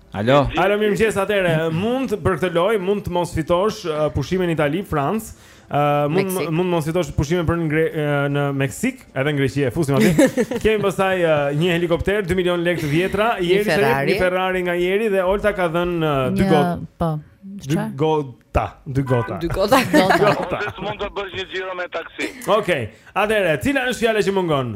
Alo. Alo, mirëmëngjes atëherë. Mund për këtë lojë mund të mos fitosh uh, pushime në Itali, Francë. Uh, mund Meksik. mund të mos fitosh pushime për në Gre uh, në Meksik, edhe në Greqi e fusim aty. Kemi pastaj uh, një helikopter 2 milion lekë të vjetra, Jeri të jep një Ferrari nga Jeri dhe Olta ka dhënë uh, dy gotë. Po. Dy gota, dy gota. Dy gota. Dy gota. Mund të bësh një xhiro me taksi. Okej. Okay. Atëherë, cila është fjala që mungon?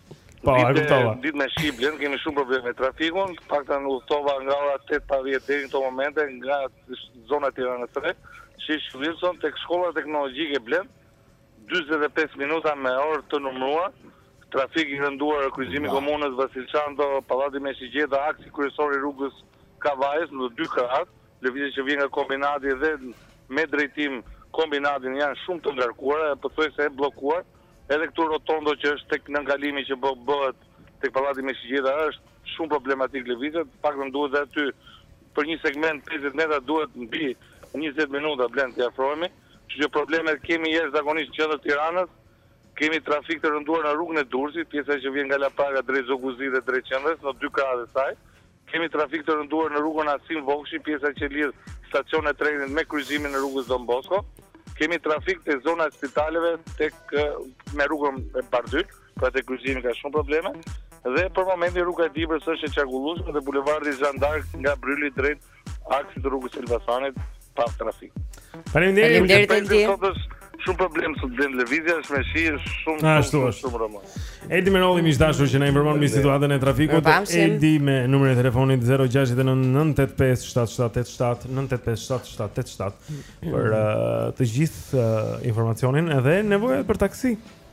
Po, e kuptova. Ditë me shi Blend, kemi shumë probleme me trafikun, të paktën udhëtova nga ora 8 pa 10 deri në këto momente nga zona e Tiranës së Re, Sheshi Wilson tek shkolla teknologjike Blend, 45 minuta me orë të numëruar, trafik i rënduar kryqëzimi i komunës Vasil Shanto, Pallati me Shigjeta, aksi kryesor i rrugës së Kavajës në të dy krahët, lëvizjet që vijnë nga kombinati dhe me drejtim kombinatin janë shumë të ngarkuara, pothuajse e bllokuar. Edhe këtu rotondo që është tek nënkalimi që po bëhet tek pallati me shigjeta është shumë problematik lëvizja, të paktën duhet dhe aty për një segment 50 metra duhet mbi 20 minuta Blend të afrohemi, kështu që probleme kemi si zakonisht në qendër të Tiranës, kemi trafik të rënduar në rrugën e Durrësit, pjesa që vjen nga Lapraka drejt Zogut të Zi dhe drejt qendrës, në dy krahët e saj, Kemi trafik të rënduar në rrugën Asim Vokshi, pjesa që lidh stacionin e trenit me kryqëzimin e rrugës Don Bosko. Kemi trafik te zona e spitaleve tek me rrugën e Bardhylit, pra te kryqëzimi ka shumë probleme. Dhe për momentin rruga e Dibrës është e qarkullueshme dhe bulevardi Zhan d'Ark nga Bryli drejt aksit të rrugës së Elbasanit pa trafik. Faleminderit. Faleminderit Edi. Sot është shumë problem sot vjen lëvizja është me shi është shumë Na, shumë shumë rëmë. Edi Merolli miq të dashur që na informon mbi situatën e trafikut. Edi me numrin e telefonit 0699857787 9857787 për uh, të gjithë uh, informacionin edhe nevojat për taksi.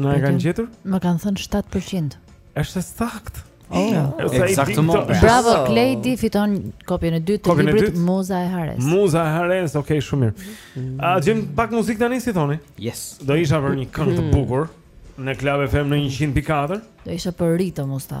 Na e kanë gjetur? Më kanë thënë 7%. Është e saktë. Oh, Exactement. Bravo Kleidi fiton kopjen e dytë të librit Muza e Haresë. Muza e Haresë, okay, shumë mirë. Mm. A gjejmë pak muzikë tani si thoni? Yes. Do isha për një këngë të mm. bukur në Club FM në 100.4. Do isha për Rito Musta.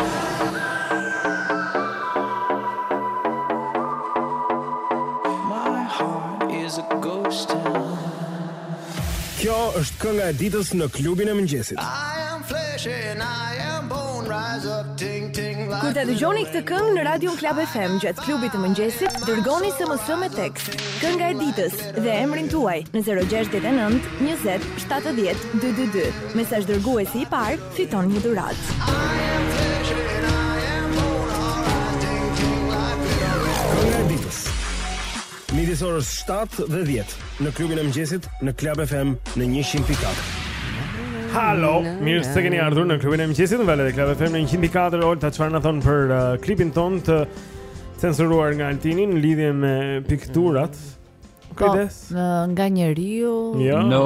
Kjo është kënga e ditës në klubin e mëngjesit. Kur ta dëgjoni këtë këngë në Radion Club FM gjatë klubit të mëngjesit, dërgoni SMS me tekst. Kënga e ditës dhe emrin tuaj në 069 20 70 222. Mesazh dërguesi i parë fiton një dhuratë. Kënga e ditës. Midis orës 7 dhe 10 në klubin e mëngjesit në Club FM në 100.4. Halo, mirë se keni ardhur në klubin e mëngjesit në valët e Club FM në 100.4. Olta çfarë na thua për uh, klipin tonë të censuruar nga Altini në lidhje me pikturat? Po, Kujdes. në- nga njeriu. Jo. No.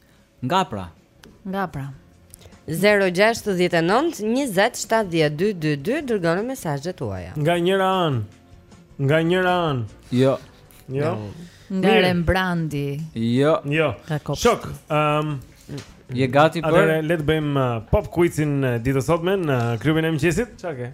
Nga pra. Nga pra. 069 20 70 222 Dërgoni mesazhet tuaja Nga njëra anë Nga njëra anë Jo Jo Nga Rembrandi Jo Jo Shok um, Je gati për Atëherë, le të bëjmë uh, pop quizin uh, e ditës sotme Në uh, klubin e mëngjesit Ça ke?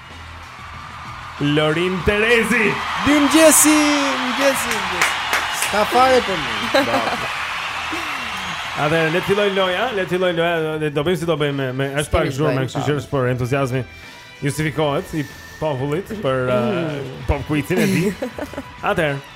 Lorin Terezi. Mirëmëngjesi, mirëmëngjesi. Ka fare për mua. Atëherë le të fillojë loja, le të fillojë loja, do bëjmë si do bëjmë me është pak zhurmë, kështu që është por entuziazmi. Justifikohet i popullit për mm. uh, pop quizin e tij. Atëherë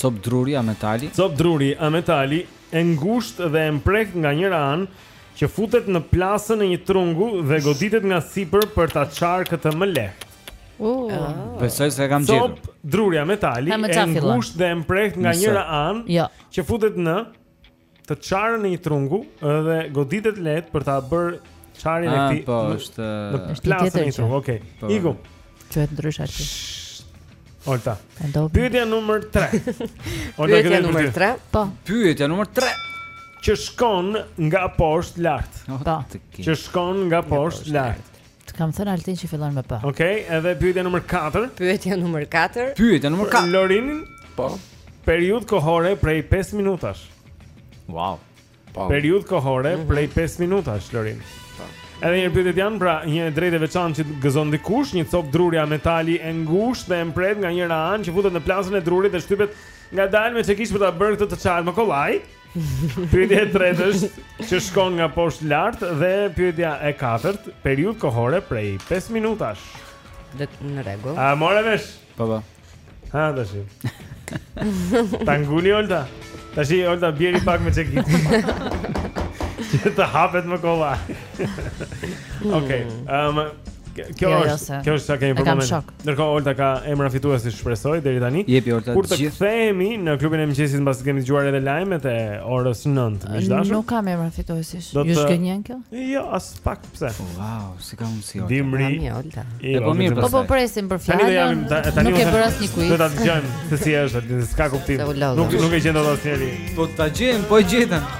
Copë druri a metali? Copë druri a metali e ngushtë dhe e mprehtë nga njëra anë që futet në plasën e një trungu dhe goditet nga sipër për ta çarë këtë më lehtë. Uh. Besoj se e kam gjetur. Copë druri a metali e ngushtë dhe e mprehtë nga njëra anë jo. që futet në të çarën e një trungu dhe goditet lehtë për ta bërë çarjen e ah, këtij. Po, është në plasën e një trungu. Okej. Okay. Po. Iku. Quhet ndryshe aty. Olta. Pyetja numër 3. Olta Pyetja numër 3. Po. Pyetja numër 3. Që shkon nga poshtë lart. Po. Që shkon nga poshtë lart. Të kam thënë Altin që fillon me p. Okej, edhe pyetja numër 4. Pyetja numër 4. Pyetja numër 4. Lorin? Po. Periudhë kohore prej 5 minutash. Wow. Po. Periudhë kohore mm -hmm. prej 5 minutash, Lorin. Po. Edhe një herë pyetjet janë pra një e drejtë e veçantë që gëzon dikush, një copë druri a metali e ngushtë dhe e mprehtë nga njëra anë që futet në plasën e drurit dhe shtypet ngadalë me çekiç për ta bërë këtë të çajë më kollaj. Pyetja e tretë është që shkon nga poshtë lart dhe pyetja e katërt, periudhë kohore prej 5 minutash. Dhe në rregull. A morë vesh? Po po. Ha tash. Ta nguli Olta. Tashi Olta bjeri pak me çekiç. Që të hapet më kollaj. Okej. Ehm kjo jo, është, kjo është sa kemi për momentin. Kam shok. Ndërkohë Olta ka emra fituesish shpresoj deri tani. Jepi Olta. Kur të kthehemi në klubin e mëngjesit mbasi të kemi dëgjuar edhe lajmet e orës 9, miq të dashur. Nuk kam emra fituesish. Ju zhgënjen kjo? Jo, aspak pse. Po, wow, si ka mundsi Olta. Dimri. Olta. E po mirë. Po po presim për fjalën. Tani nuk e bëra asnjë quiz. Do ta dëgjojmë se si është, s'ka kuptim. Nuk nuk e gjen dot asnjëri. Po ta gjen, po e gjetën.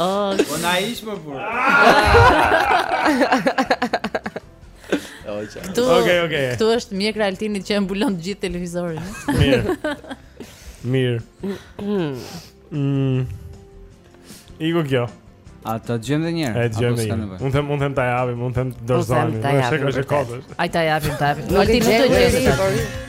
Oh, po na ish më bukur. Okej, okej. Okay. Ktu është mjekra e Altinit që e mbulon të gjithë televizorin. Mirë. Mirë. Mm. Iku kjo. A ta gjejmë dhe një herë? Apo s'ka nevojë. Unë them, unë them ta japim, unë them dorëzohemi. Është kështu. A ta japim, ta japim. Nuk e gjejmë.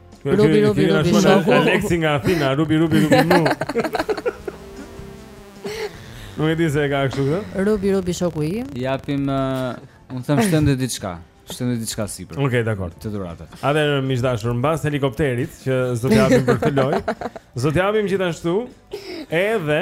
Rubi rubi rubi shoku. Alexi nga Athina, rubi rubi rubi mu. Nuk e di pse e ka kështu këtë. Rubi rubi shoku i. Japim uh, un them shto edhe diçka. Shto edhe diçka sipër. Okej, okay, dakord. Të dhuratat. Atëherë miq të dashur, mbas helikopterit që s'do t'japim për këtë lojë, s'do t'japim gjithashtu edhe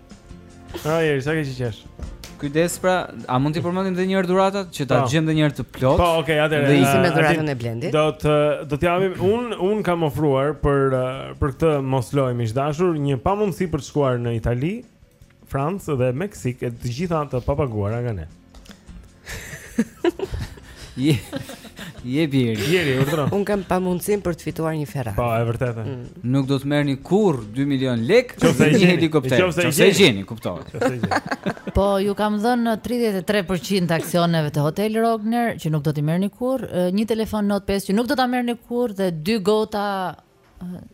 Ai, sa ke qesh? Kujdes pra, a mund t'i përmendim edhe një herë dhuratat që ta po. gjejmë edhe një herë të plotë? Po, okay, atëherë. Do ishim me dhuratën e Blendit. Do të do të japim un un kam ofruar për për këtë moslojë miq të dashur, një pamundësi për të shkuar në Itali, Francë dhe Meksikë, të gjitha të papaguara nga ne. Je. Je biri. Jeri, urdhëro. Un kam pamundësinë për të fituar një Ferrari. Po, e vërtetë. Mm. Nuk do të merrni kurr 2 milion lek dhe një helikopter. Nëse e gjeni, kuptohet. Po, ju kam dhënë 33% të aksioneve të Hotel Rogner që nuk do t'i merrni kurr, një telefon Note 5 që nuk do ta merrni kurr dhe dy gota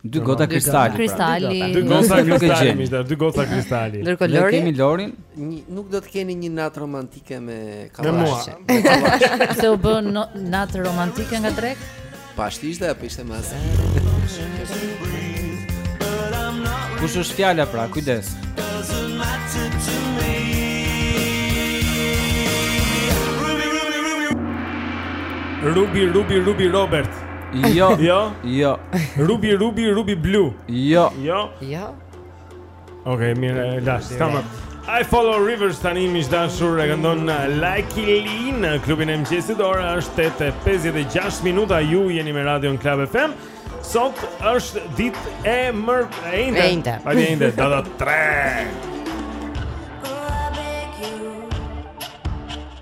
Dy gota kristali. Kristali. Dy gota kristali, mish, dy gota kristali. Ndërkohë Lori. Ne kemi Lorin. Nuk do të keni një natë romantike me Kallash. Me mua. Se u bë natë romantike nga trek? Pa po, ishte apo ishte më asaj. Kush është fjala pra? Kujdes. Rubi, rubi, rubi Robert. Jo. Jo. Jo. Rubi, rubi, rubi blu. Jo. Jo. Jo. Okej, mirë, last. Kam. I follow rivers tani miq të dashur e këndon Lykke Li në klubin e mëngjesit. Ora është 8:56 minuta. Ju jeni me Radio Club FM. Sot është ditë e mërkurë. E enjte. Po e enjte, data 3.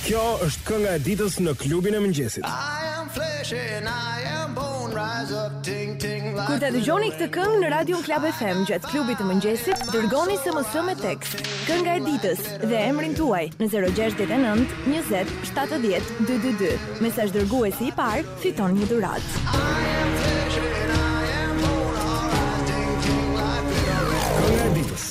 Kjo është kënga e ditës në klubin e mëngjesit. Kur ta dëgjoni këtë këngë në Radio Club FM gjatë klubit të mëngjesit, dërgoni SMS me tekst Kënga e ditës dhe emrin tuaj në 069 20 70 222. Mesazh dërguesi i parë fiton një dhuratë. Kënga e ditës.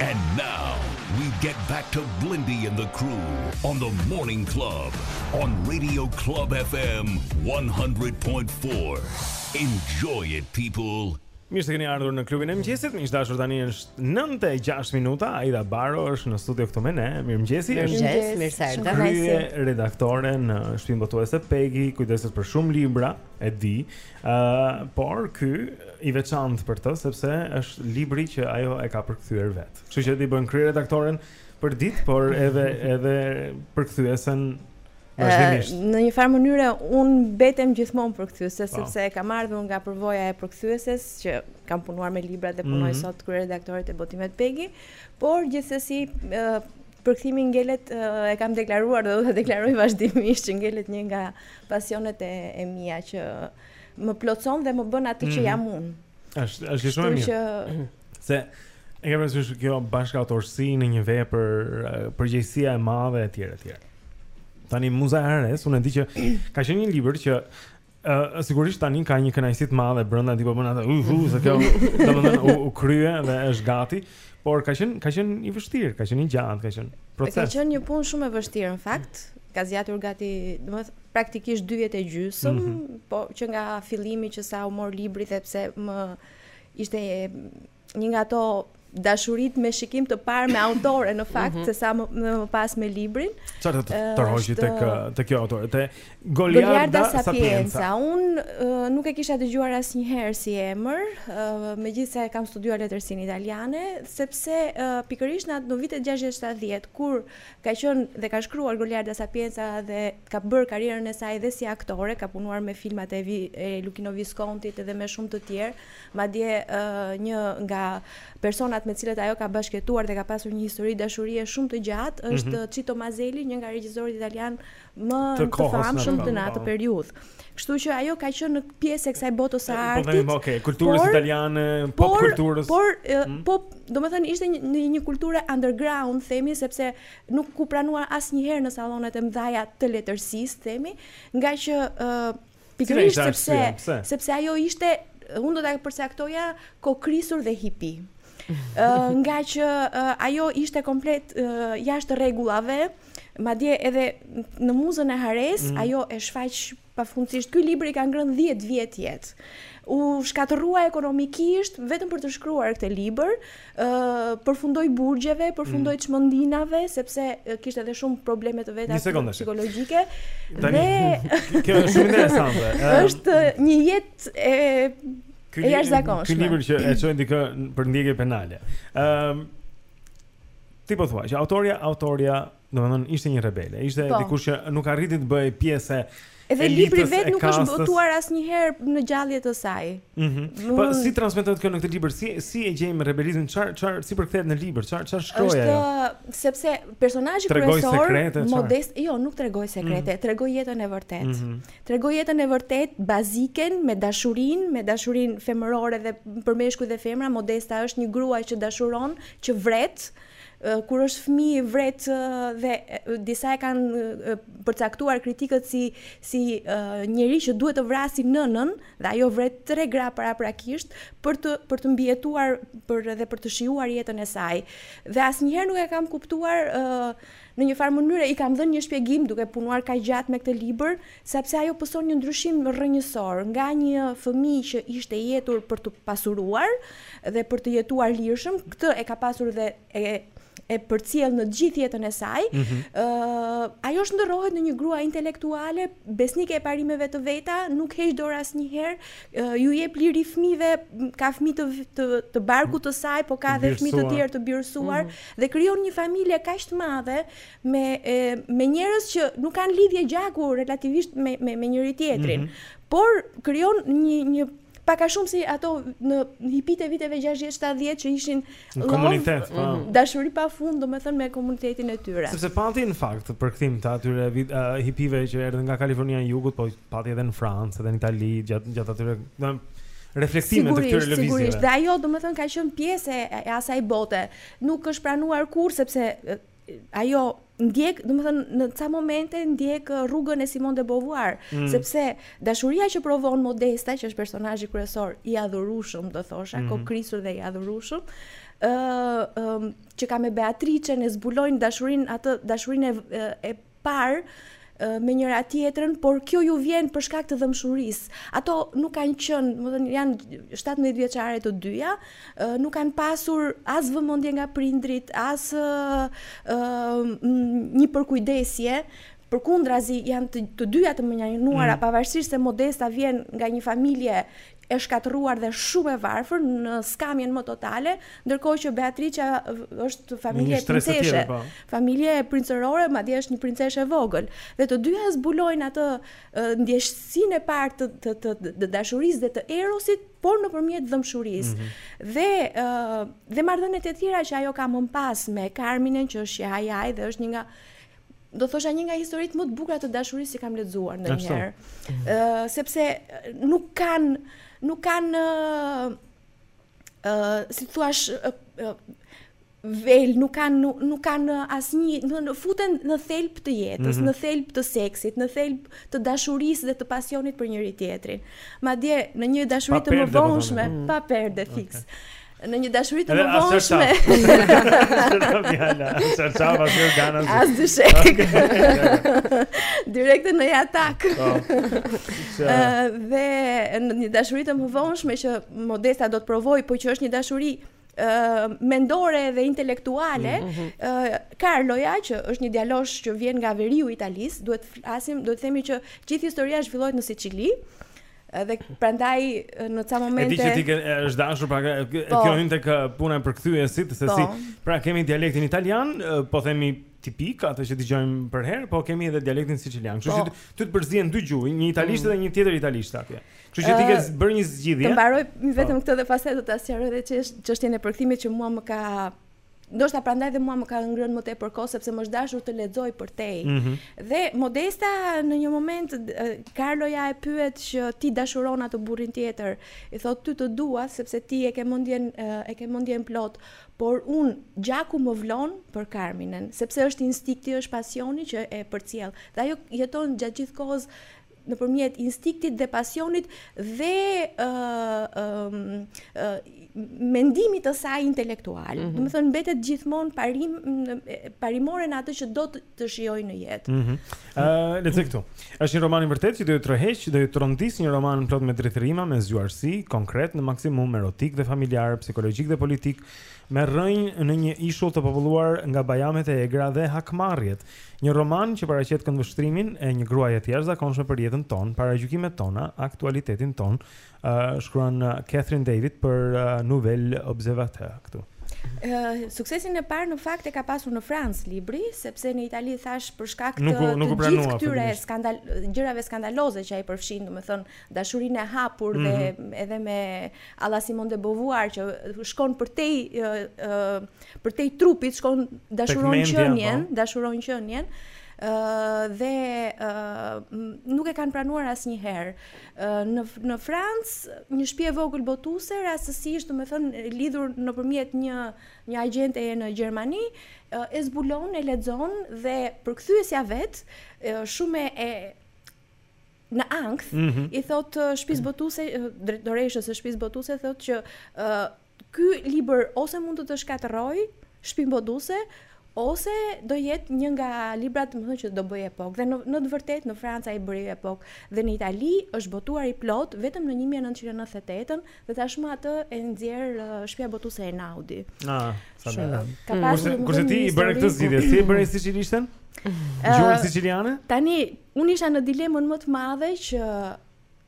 And now we get back to Blendi and the crew on the Morning Club on Radio Club FM 100.4. Enjoy it people. Mirë se keni ardhur në klubin e mëngjesit. Miq të dashur tani është 9:06 minuta. Aida Baro është në studio këtu me ne. Mirëmëngjesi. Mirëmëngjes, mirë se erdha. Kryeredaktore në Shtëpinë Botuese Pegi, kujdeset për shumë libra, e di. Ë, por ky i veçantë për të sepse është libri që ajo e ka përkthyer vet. Kështu që ti bën kryeredaktoren për ditë, por edhe edhe përkthyesen vazhdimisht. Ë, në një farë mënyre un mbetem gjithmonë përkthyese po. sepse kam ardhur nga përvoja e përkthyeses që kam punuar me libra dhe punoj mm -hmm. sot kryeredaktore te Botimet Pegi, por gjithsesi përkthimi ngelet e kam deklaruar dhe do ta deklaroj vazhdimisht që ngelet një nga Pasionet e, e mia që më plotëson dhe më bën atë mm -hmm. që mhm. jam unë. Është është shumë e mirë. Që... Se e kam parasysh kjo bashkëautorësi në një vepër, përgjegjësia e madhe etj etj. Tani Muzat e rrezes, unë e di që ka qenë një libër që Uh, sigurisht tani ka një kënaqësi të madhe brenda ti po bën atë uh, uh, se kjo domethënë u, u krye dhe është gati Por ka qenë ka qenë i vështirë, ka qenë i gjatë, ka qenë proces. Ka qenë një punë shumë e vështirë në fakt. Ka zgjatur gati, domethënë praktikisht dy vjet e gjysmë, mm -hmm. po që nga fillimi që sa u mor libri dhe pse ishte një nga ato dashuritë me shikim të parë me autoren në fakt mm -hmm. se sa më, më pas me librin. Çfarë të tërhoqi tek te kjo autore? Te Goliarda Sapienza. Unë uh, nuk e kisha dëgjuar asnjëherë si emër, uh, megjithëse e kam studiuar letërsinë italiane, sepse uh, pikërisht në në vitet 60-70 kur ka qenë dhe ka shkruar Goliarda Sapienza dhe ka bërë karrierën e saj dhe si aktore, ka punuar me filmat e, vi, e Lukino Viskontit dhe me shumë të tjerë, madje uh, një nga personat me cilët ajo ka bashkëjetuar dhe ka pasur një histori dashurie shumë të gjatë mhm. është mm -hmm. Cito Mazeli, një nga regjisorët italianë më të famshëm në atë periudhë. Kështu që ajo ka qenë një pjesë e kësaj botës së po, po, artit. Po, okay, kulturës por, italiane, po por, kulturës. Por, hmm? po, domethënë ishte një, një, një kulturë underground, themi, sepse nuk u pranua asnjëherë në sallonet e mëdha të letërsisë, themi, nga që uh, Pikërisht sepse sepse ajo ishte unë do ta përcaktoja kokëkrisur dhe hipi. Uh, nga që uh, ajo ishte komplet uh, jashtë rregullave, madje edhe në Muzën e Haresë, mm. ajo e shfaq pafundësisht. Ky libër i ka ngrënë 10 vjet jetë. U shkatërrua ekonomikisht vetëm për të shkruar këtë libër, ë përfundoi burgjeve, përfundoi mm. çmendinave sepse kishte edhe shumë probleme të veta psikologjike. Tani kjo është shumë interesante. Është një jetë e Ky e jashtëzakonshme. Ky libër që e çoi dikë për ndjekje penale. Ëm um, Ti po thua që autorja, autorja Domethënë ishte një rebele, ishte po. dikush që nuk arriti të bëhej pjesë e Edhe libri vetë nuk është botuar asnjëherë në gjallje të saj. Mhm. Mm po si transmetohet kjo në këtë libër? Si si e gjejmë rebelizmin? Çfar çfar si përkthehet në libër? Çfar çfar shkroi ajo? Është sepse personazhi kryesor Modesta, jo, nuk tregoi sekrete, mm. tregoi jetën e vërtetë. Mm -hmm. Tregoi jetën e vërtetë baziken me dashurinë, me dashurinë femërore dhe për meshkuj dhe femra, Modesta është një grua që dashuron, që vret kur është fëmijë vret dhe disa e kanë përcaktuar kritikët si si njeri që duhet të vrasi nënën dhe ajo vret tre gra paraprakisht për të për të mbijetuar për dhe për të shijuar jetën e saj. Dhe asnjëherë nuk e kam kuptuar në një farë mënyre i kam dhënë një shpjegim duke punuar kaq gjatë me këtë libër, Sepse ajo pëson një ndryshim rrënjësor, nga një fëmijë që ishte i etur për t'u pasuruar dhe për të jetuar lirshëm, këtë e ka pasur dhe e e përcjell në të gjithë jetën e saj, mm -hmm. uh, ajo shndërrohet në një grua intelektuale, besnike e parimeve të veta, nuk heq dorë asnjëherë, uh, ju jep liri fëmijëve, ka fëmijë të, të të barkut të saj, po ka dhe fëmijë të tjerë të birësuar mm -hmm. dhe krijon një familje kaq të madhe me e, me njerëz që nuk kanë lidhje gjaku relativisht me me me njëri tjetrin, mm -hmm. por krijon një një pak a shumë si ato hipit e viteve 60-70 që ishin në komunitet, po. Mhm. dashuri pa fund, domethënë me komunitetin e tyre. Sepse pati në fakt përkthim të atyre, uh, hipive që erdhën nga Kalifornia e Jugut, po pati edhe në Francë, edhe në Itali, gjatë gjatë atyre, domethënë reflektime të këtyre lëvizjeve. Sigurisht, dhe ajo domethënë ka qenë pjesë e asaj bote. Nuk është pranuar kurrë sepse ajo ndjek, domethënë në ca momente ndjek uh, rrugën e Simon de Beauvoir, mm. sepse dashuria që provon Modesta, që është personazhi kryesor i adhurueshëm, do thosha, mm. kokëkrisur dhe i adhurueshëm, ë uh, um, që ka me Beatricen e zbulojnë dashurinë atë dashurinë e, e parë me njëra tjetrën, por kjo ju vjen për shkak të dhembshurisë. Ato nuk kanë qenë, domethënë janë 17 vjeçare të dyja, nuk kanë pasur as vëmendje nga prindërit, as një përkujdesje, përkundrazi janë të, të dyja të mënjanuara mm. pavarësisht se Modesta vjen nga një familje e shkatërruar dhe shumë e varfër në skamjen më totale, ndërkohë që Beatrice është familje princeshe, po. familje princërore, madje është një princeshë e vogël. Dhe të dyja e zbulojnë atë ndjeshmërinë e parë të, të, të, të dashurisë dhe të erosit, por nëpërmjet dhembshurisë. Mm -hmm. Dhe, uh, dhe marrëdhëniet e tjera që ajo ka më pas me Karminen, që është xhaxhai dhe është një nga do thosha një nga historitë më të bukura të dashurisë që kam lexuar ndonjëherë. Ëh, uh, sepse nuk kanë nuk kanë ëh, uh, si i thua, uh, uh, vel nuk kanë nuk, nuk kanë asnjë domethënë futen në thelb të jetës, mm -hmm. në thelb të seksit, në thelb të dashurisë dhe të pasionit për njëri tjetrin. Madje në një dashuri të mëvonshme, po, pa perde fiks. Okay. Në një dashuri të mëvonshme. As çarçaf as jorgan. As dyshek. Direkt në atak. Po. Dhe në një dashuri të mëvonshme që Modesta do të provojë, por që është një dashuri mendore dhe intelektuale, mm -hmm. uh, Karloja që është një djalosh që vjen nga veriu i Italisë, duhet të flasim, duhet të themi që gjithë historia zhvillohet në Sicili. Edhe prandaj në ca momente E di që ty të është dashur pak po. kjo hyn tek puna e përkthyesit se po. si pra kemi dialektin italian, po themi tipik atë që dëgjojmë përherë, po kemi edhe dialektin sicilian. Kështu po. që ty të përzihen dy gjuhë, një italisht mm. dhe një tjetër italisht atje. Kështu që ti ke bërë një zgjidhje. Të mbaroj vetëm këtë dhe pastaj do ta sqaroj edhe çështjen e përkthimit që mua më ka ndoshta prandaj dhe mua më ka ngrënë më tepër kohë sepse më është dashur të lexoj përtej. Mm -hmm. Dhe Modesta në një moment Carloja e pyet që ti dashuron atë burrin tjetër. I thot ty të dua sepse ti e ke mendjen e ke mendjen plot, por unë gjaku më vlon për Carminen, sepse është instinkti, është pasioni që e përcjell. Dhe ajo jeton gjatë gjithë kohës nëpërmjet instinktit dhe pasionit dhe ë ë ë mendimit të saj intelektual. Mm -hmm. Domethënë mbetet gjithmonë parim parimore në atë që do të shijojë në jetë. Ëh, mm -hmm. lexoj këtu. Është një roman i vërtetë që do ju tërheq, do ju trondis një roman plot me drithërima, me zgjuarsi, konkret në maksimum erotik dhe familjar, psikologjik dhe politik me rrënjë në një ishull të populluar nga bajamet e egra dhe hakmarrjet. Një roman që paraqet këndvështrimin e një gruaje të jashtëzakonshme për jetën tonë, paragjykimet tona, aktualitetin tonë, uh, shkruan Catherine David për uh, Nouvelle Observateur këtu. Uh, suksesin e parë në fakt e ka pasur në Francë libri, sepse në Itali thash për shkak të gjithë këtyre skandal, gjërave skandaloze që ai përfshin, domethënë dashurinë e hapur mm -hmm. dhe mhm. edhe me alla Simone de Beauvoir që shkon përtej përtej trupit, shkon dashuron qenien, po. dashuron qenien dhe uh, nuk e kanë pranuar asnjëherë. Uh, në në Francë, një shtëpi e vogël botuse rastësisht, domethënë lidhur nëpërmjet një një agjente në Gjermani, uh, e zbulon, e lexon dhe përkthyesja vet uh, shumë e në ankth mm -hmm. i thot uh, shpis botuse uh, drejtoreshës së shpis botuse thot që uh, ky libër ose mund të të shkatërroj shpin botuse ose do jetë një nga librat domethënë që do bëjë epokë dhe në, në të vërtetë në Francë ai bëri epokë dhe në Itali është botuar i plot vetëm në 1998 dhe tashmë atë e nxjerr uh, shpia botuse Einaudi. Ah, sa be. Ka pasur kurse ti i bëre këtë zgjedhje, si e bëre sicilishten? Gjuhën siciliane? Tani Unë isha në dilemën më të madhe që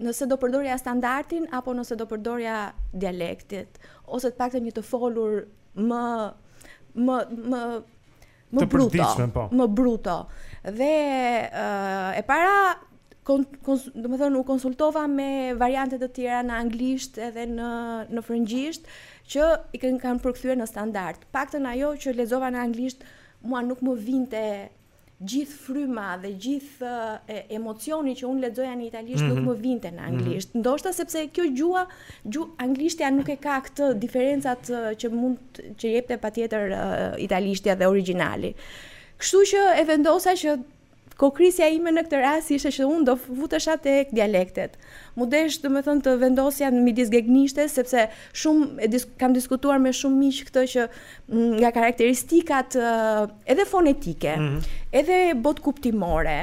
nëse do përdorja standardin apo nëse do përdorja dialektet ose të paktën një të folur më më më më të bruto, po. më bruto. Dhe uh, e para kon, kon, domethënë u konsultova me variante të tjera në anglisht edhe në në frëngjisht që i kanë kanë përkthyer në standard. Paktën ajo që lexova në anglisht mua nuk më vinte gjithë fryma dhe gjithë emocioni që unë lexoja në italisht mm -hmm. nuk mhm. më vinte në mhm. anglisht. Mm -hmm. Ndoshta sepse kjo gjuha, gju anglishtja nuk e ka këtë diferencat që mund që jepte patjetër uh, italishtja dhe origjinali. Kështu që e vendosa që kokëkrisja ime në këtë rast ishte që unë do futesha tek dialektet. Mu desh domethënë të vendosja në midis gegnishtes sepse shumë disk, kam diskutuar me shumë miq këto që mm, nga karakteristikat edhe fonetike, mm -hmm. edhe botëkuptimore,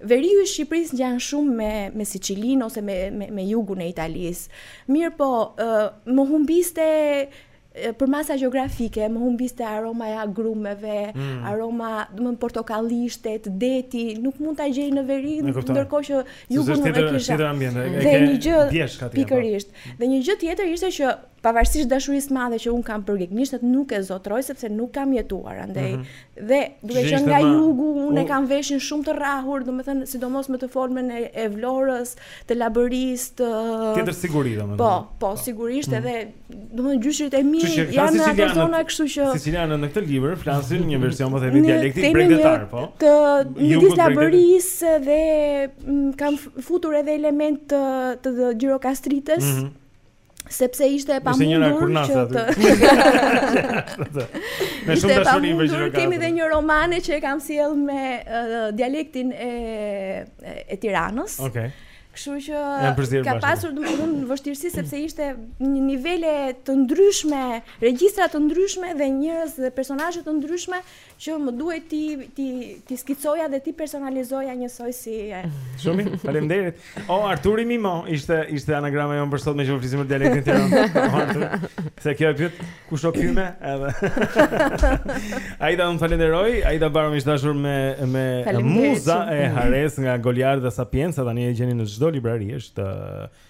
Veriu i Shqipërisë ngjan shumë me me Sicilinë ose me me, me jugun e Italisë. Mirëpo, uh, më humbiste përmasa gjeografike më humbiste aroma e agrumeve, mm. aroma, do të portokallishtet,, deti, nuk mund t'i gjeja në veri, ndërkohë që jugun e kisha. Dhe një gjë po. pikërisht. Dhe një gjë tjetër ishte që pavarësisht dashurisë së madhe që un kam për gegnishten nuk e zotroj sepse nuk kam jetuar andej mm -hmm. dhe duke qenë nga jugu un e kam veshin shumë të rrahur domethënë sidomos me të folmen e, e Vlorës të labërisë të tjetër siguri domethënë. Po, po, po. sigurisht mm. edhe domethënë gjyshërit e mi janë në atë zonë kështu që sicilianët në këtë libër flasin një version më po themi dialekti bregdetar, po. Të midis labërisë dhe mm, kam futur edhe elemente të të Gjirokastrites. Mm -hmm. sepse ishte e pamundur që të Me shumë dashuri për çdo Kemi edhe një romane që e kam sjell me uh, dialektin e e Tiranës. Okej. Okay. Kështu që ka pasur domethënë vështirësi sepse ishin nivele të ndryshme, regjistra të ndryshme dhe njerëz dhe personazhe të ndryshme Që më duhej t'i t'i t'i skicoja dhe t'i personalizoja njësoj si e. Shumë mirë. Faleminderit. O Arturi Mimo ishte ishte anagrama jonë për sot meqë po flisim për dialektin tiranas. Se kjo e pyet kush o kyme edhe. Aida unë të falenderoj. Aida Baro mike e dashur me me Arti i haresë nga Goliarda Sapienza tani e gjeni në çdo librari është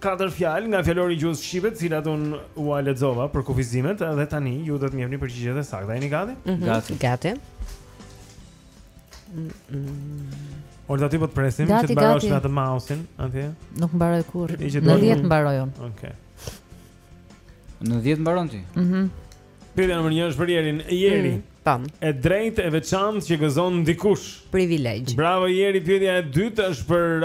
Katër fjalë nga fjalori i gjuhës shqipe, të cilat unë ua lexova përkufizimet dhe tani ju do të më jepni përgjigjet e sakta. Jeni gati? Mm -hmm. Gati. Gati. Mm -mm. Olta ti po të presim gati, që të mbarosh me atë mausin, atje? Nuk mbaroj kurrë. Në 10 mbaroj unë. Okej. Okay. Në 10 mbaron ti? Mhm. Mm Pyetja nr. 1 është për Jerin. Jeri. Mm, tam. E drejtë e veçantë që gëzon dikush. Privilegj. Bravo Jeri, pyetja e dytë është për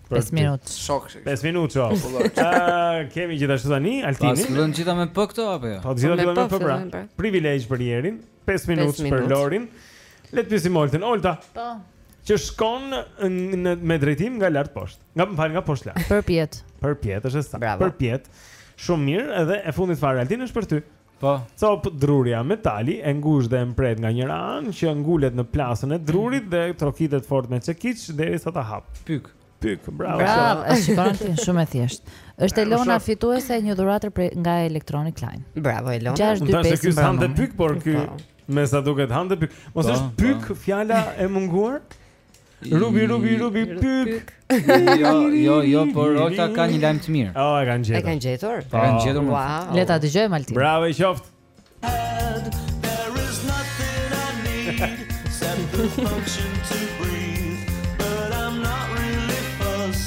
5 minutë. Shokë. 5 minutë ço. Ëh, kemi gjithashtu tani Altinin. Po s'fillojnë të gjitha me p këto apo jo? Po të gjitha me p pra. pra. Privilegj për Jerin, 5 minutë për Lorin. Le të pyesim Oltën. Olta. Po. Që shkon në me drejtim nga lart poshtë. Nga më fal nga poshtë lart. Përpjet. Përpjet është saktë. Përpjet. Shumë mirë, edhe e fundit fare Altin është për ty. Po. Copë druri a metali e ngushtë dhe e mprehtë nga njëra anë që ngulet në plasën e drurit dhe trokitet fort me çekiç derisa ta hap. Pyk. Pyk, bravo. Bravo, e shikon ti, shumë e thjeshtë. Është Elona fituese e një dhurate nga Electronic Line. Bravo Elona. 6 2 5. Ky hante pyk, por ky po. me sa duket hante pyk. Mos po, është po. pyk fjala e munguar? Rubi, rubi, rubi, pyk. Jo, jo, jo, por Olta ka një lajm të mirë. Oh, e kanë gjetur. E kanë gjetur. Po, kanë gjetur. Wow. Le ta dëgjojmë Oltën. Bravo i qoftë.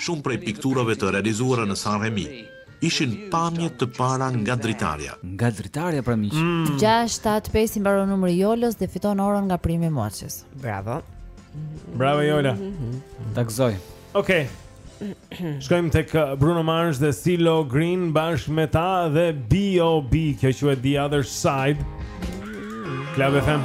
Shumë prej pikturave të realizuara në Saint-Rémy ishin pamje të para nga dritarja. Nga dritarja pra miq. Gjashtë, shtatë, pesë i mbaron numri i Jolës dhe fiton orën nga primi i Moçes. Bravo. Bravo Jola. Ta gëzojë. Okej. Shkojmë tek uh, Bruno Mars dhe CeeLo Green bashkë me ta dhe B.O.B. Kjo quhet The Other Side. Club FM.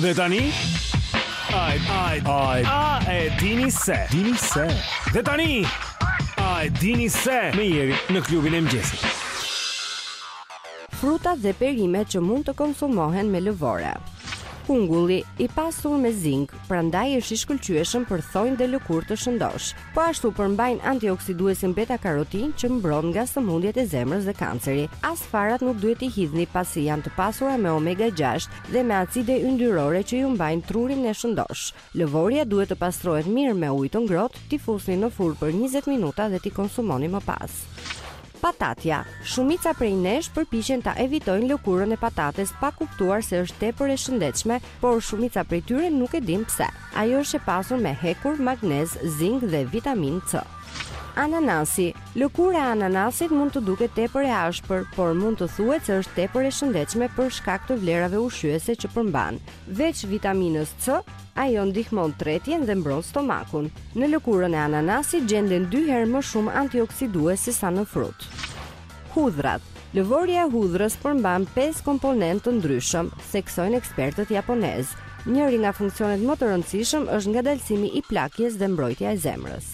Dhe tani A e, a e, a e, a e dini se dini se Dhe tani A e dini se me Jerin në klubin e mëngjesit Fruta dhe perime që mund të konsumohen me lëvore Kungulli i pasur me zink, prandaj është i shkëlqyeshëm për thonj dhe lëkurë të shëndoshë. Po ashtu përmban antioksiduesin beta-karoten që mbron nga sëmundjet e zemrës dhe kanceri. As farat nuk duhet t'i hidhni pasi janë të pasura me omega 6 dhe me acide yndyrore që ju mbajnë trurin e shëndoshë. Lëvorja duhet të pastrohet mirë me ujë të ngrohtë, t'i fusni në furrë për 20 minuta dhe t'i konsumoni më pas. Patatja, Shumica prej nesh përpiqen ta evitojnë lëkurën e patates pa kuptuar se është tepër e shëndetshme, por shumica prej tyre nuk e dinë pse. Ajo është e pasur me hekur, magnez, zink dhe vitaminë C. Ananasi, Lëkura e ananasit mund të duket tepër e ashpër, por mund të thuhet se është tepër e shëndetshme për shkak të vlerave ushqyese që përmban. Veç vitaminës C, Ajo ndihmon tretjen dhe mbron stomakun. Në lëkurën e ananasit gjenden dy herë më shumë antioksidues se sa në frut. Hudhrat. Lëvorja e hudhrës përmban 5 komponentë të ndryshëm, theksojnë ekspertët japonezë. Njëri nga funksionet më të rëndësishëm është ngadalësimi i plakjes dhe mbrojtja e zemrës.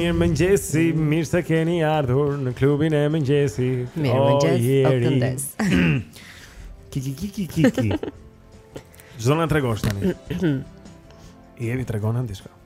Mirë mëngjesi, mirë se keni ardhur në klubin e mëngjesit Mirë mëngjes, o këndes Ki, ki, ki, ki, ki, ki Ç'do na tregosh tani Jeri tregona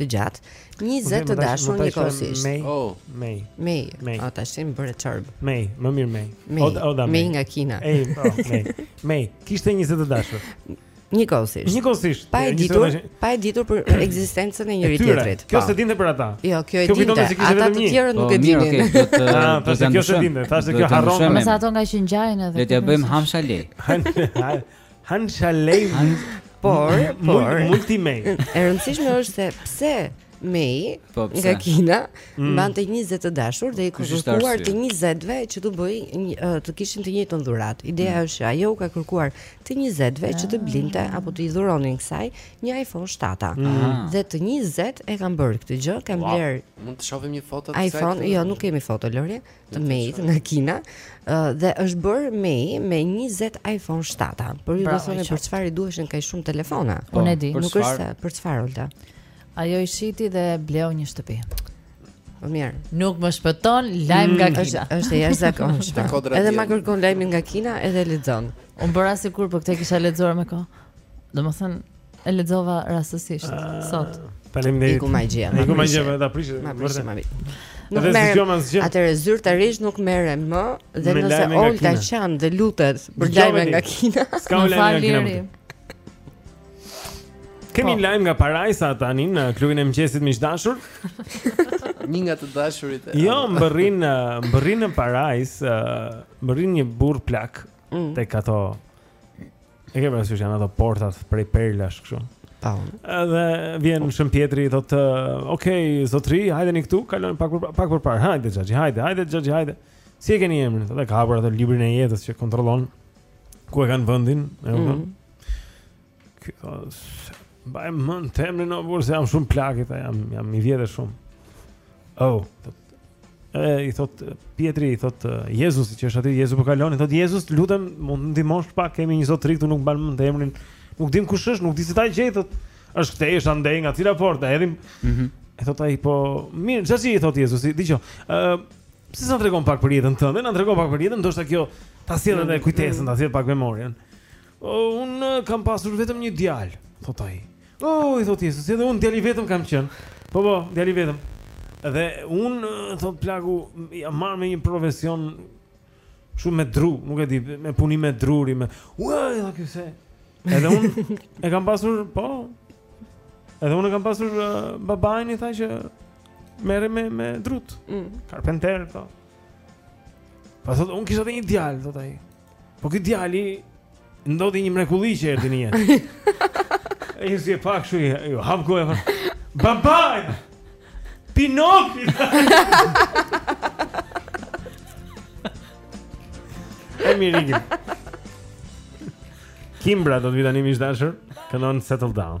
Të gjatë, 20 të dashur njëkohësisht. Mej, oh. mej, mej, mej. O, tashmë bëre çorbë. Mej, më mirë mej. Mej, o, o, mej. mej nga Kina. Ej, o, po, mej, mej, kishte 20 të dashur. Njëkohësisht. Njëkohësisht. Pa e ditur, pa e ditur për ekzistencën e njëri-tjetrit. Kjo s'e dinte për ata. Jo, kjo e dinte. Ata të tjerë nuk e dinin. Ah, po kjo s'e dinte. Thashë se kjo harron. Mos ato nga që ngjajnë edhe. Le t'ja bëjmë hamsha le. Hansha Lei. Por, por multi me. E rëndësishme është se pse Mei po, nga Kina mm. mbante 20 të dashur dhe u ka kërkuar të 20-ve që të bëj të kishin të njëjtën dhuratë. Ideja mm. është që ajo u ka kërkuar të 20-ve që të ah. blinte apo të i dhuronin kësaj një iPhone 7. Mm. Ah. Dhe të 20 e kanë bërë këtë gjë, kanë blerë. Mund të shohim një foto të kësaj? iPhone, jo, nuk kemi foto Lori. të Meit nga Kina uh, dhe është bërë Mei me 20 iPhone 7-a. Por ju do thoni për çfarë i duheshin kaq shumë telefona? Po, Unë e di, nuk është se për çfarë, Olta. Ajo i shiti dhe bleu një shtëpi. Po mirë. Nuk më shpëton lajm nga mm. Kina. Është është e jashtëzakonshme. edhe ma kërkon lajmin nga Kina, edhe lexon. Unë bëra sikur po e kisha lexuar me kohë. Domethënë, E lexova rastësisht sot. Faleminderit. Iku magjia. Iku magjia vetë e prishe. Vërtet. Nuk merrem asgjë. Atëherë zyrtarisht nuk merrem më dhe nëse Olta qan dhe lutet për lajme nga Kina. S'ka lajme nga Kina. Kemi po. lajm nga Parajsa tani në klubin e mëngjesit miq të dashur. Një nga të dashurit. Jo, mbërrin mbërrin në Parajsë, mbërrin një burrë plak mm. tek ato E ke parasysh janë ato portat prej perlash kështu. Po. Edhe vjen po. Shën Pjetri i thotë, "Ok, zotëri, hajdeni këtu, kalojmë pak për pak përpara. Hajde xhaxhi, hajde, hajde xhaxhi, hajde." Si e keni emrin? Dhe ka hapur atë librin e jetës që kontrollon ku e kanë vendin, e kupton? Mm -hmm. Ky thotë: "S'mbaj mend emrin, po se jam shumë plak, jam jam i vjetër shumë." Oh, i thotë Pjetri i thotë Jezusit që është aty Jezusi po kalon i thotë Jezus të lutem mund të ndihmosh pak kemi një zotëri këtu nuk mban mend emrin nuk dimë kush është nuk di si ta gjej thotë është këtej është andej nga cila portë ta hedhim mm -hmm. i thotë ai po mirë çfarë i thotë Jezusi dëgjo ë pse s'na tregon pak për jetën tënde na tregon pak për jetën ndoshta kjo ta sjell edhe kujtesën ta sjell pak memorien Unë kam pasur vetëm një djalë, thotë ai. Oh, i thotë Jezusi, edhe unë djali i vetëm kam qenë. Po po, djali i vetëm. Dhe unë thotë plaku jam marrë me një profesion shumë me dru, nuk e di, me punime druri, me. Ua, i thotë Jezusi. Edhe unë e kam pasur, po. Edhe unë e kam pasur uh, babain i tha që merrej me me drut. Mm. Karpenter, po. Po thotë unë kisha dhe një djalë, thotë ai. Po ky djali ndodhi një mrekulli që erdhi në jetë Ai si e pa kështu Jo, hap gojë pa... Babai Pinoku E mirë një Kimbra do të vijë tani miq të dashur Këndon Settle Down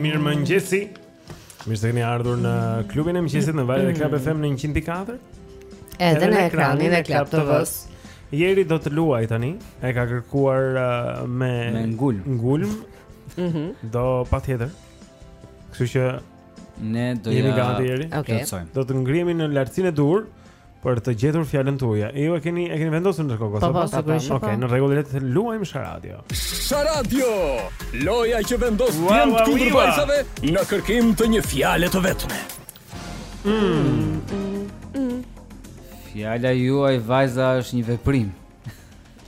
Mirëmëngjesi Mirë se keni ardhur në klubin e mëngjesit në valët e Club FM në 104 Edhe në ekranin e Club TV-s Jeri do të luaj tani E ka kërkuar uh, me, me ngulm Ngulm mm -hmm. Do patjetër Kështu që Ne do jemi gati Jeri. Okay. Do të ngrihemi në lartësinë e duhur për të gjetur fjalën tuaj. Ju e keni e keni vendosur ndërkohë apo. Po, po, sigurisht. Okej, po. në rregull le të luajmë Sharadio. Sharadio. Loja që vendos djemtë kundër vajzave në kërkim të një fjale të vetme. Mm. Fjala juaj vajza është një veprim.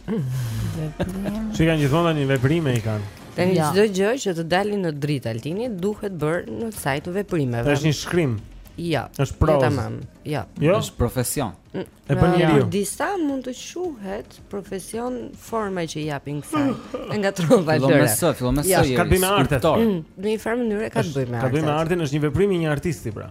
Veprim. Si kanë gjithmonë veprime i kanë. Tani ja. çdo gjë që të dalin në dritë Altini duhet bërë në sajë të veprimeve. Është një shkrim. Ja. Jo. Është provë. Jo, tamam. Ja. Jo. jo, është profesion. Mm. E bën njeriu. Për disa mund të quhet profesion forma që i japin kësaj. E ngatërron vajzat. Fillon me së, fillon me së. Ja, ka të bëjë me artin. Mm. Në një farë mënyrë ka të bëjë me artin. Ka të bëjë me artin, është një veprim i një artisti pra.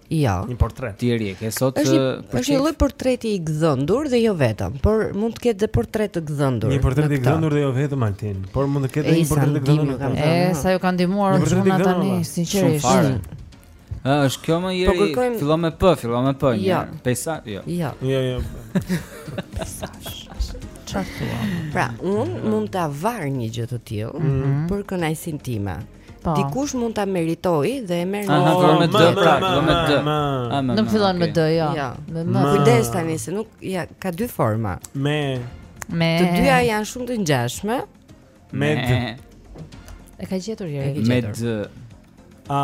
Jo. Një portret. Ti e ke sot është një, uh, është një lloj portreti i gdhendur dhe jo vetëm, por mund të ketë dhe portret të gdhendur. Një portret i gdhendur dhe jo vetëm Altin, por mund të ketë dhe një portret të gdhendur. E sa ju kam ndihmuar çuna tani, sinqerisht. Shumë Ë, është kjo më po Jeri. Po fillon me p, fillon me p. Jo. Pesa, jo. Jo. Jo, jo. Peizazh. Çfarë thua? Pra, unë mund ta var një gjë të tillë mm -hmm. për kënaqësinë time. Po. Dikush mund ta meritojë dhe e merr në orë. Me më pra, me dë. Nuk fillon me dë, jo. jo. Me më. Kujdes tani se nuk ja ka dy forma. Me. Me. Të dyja janë shumë të ngjashme. Me. E ka gjetur Jeri. Me dë. A.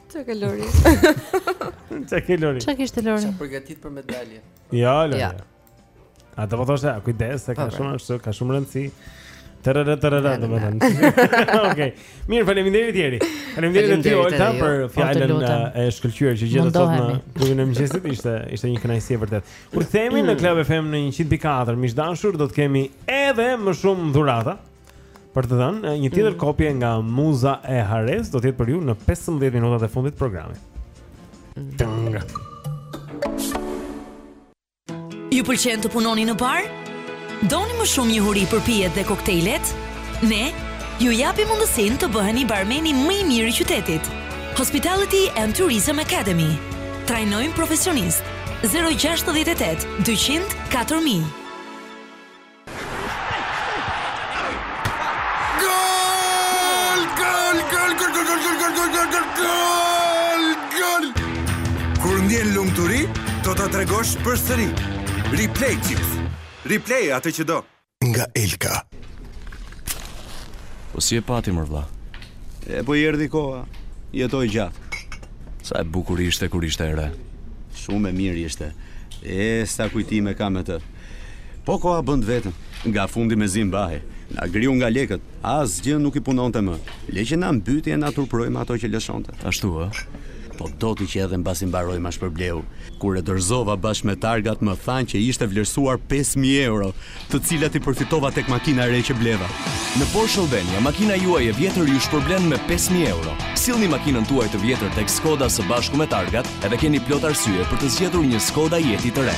Çka ke Lori? Çka ke Lori? Çka kishte Lori? S'u përgatit për medalje. Ja, la. Ja. A do të thosh, a kujdes, se ka po, shumë ashtu, ka shumë rëndësi. Tërërë, tërërë, domethënë. Okej. Mirë, faleminderit Jeri. Faleminderit ty Olta për fjalën e shkëlqyer që gjete sot në klubin e mëngjesit, ishte ishte një kënaqësi e vërtetë. Kthehemi në Club FM në 104, miq të dashur, do të kemi edhe më shumë dhurata. Për të dhënë një tjetër mm. kopje nga Muza e Haresë do të jetë për ju në 15 minutat e fundit të programit. Mm. Ju pëlqen të punoni në bar? Doni më shumë njohuri për pijet dhe koktejlet? Ne ju japim mundësinë të bëheni barmeni më i mirë i qytetit. Hospitality and Tourism Academy. Trajnojmë profesionistë. 068 200 4000 tregosh përsëri. Replay Chips. Replay atë që do. Nga Elka. Po si e pati mër vla? E po i erdhi koha. Jetoi gjatë. Sa e bukur ishte kur ishte e re. Shumë e mirë ishte. E sa kujtime ka me të. Po koha bën të vetën. Nga fundi mezi mbahej. Na griu nga lekët. Asgjë nuk i punonte më. Le që na mbyti e na turpëroi me ato që lëshonte. Ashtu ë? Po do ti që edhe mbasi mbaroi ma shpërbleu. Kur e dorëzova bashkë me targat më thanë që ishte vlerësuar pesë mijë euro, të cilat i përfitova tek makina e re që bleva. Në Porsche Albania, makina juaj e vjetër ju shpërblen me pesë mijë euro. Sillni makinën tuaj të vjetër tek Skoda së bashku me targat edhe keni plot arsye për të zgjedhur një Skoda Yeti të re.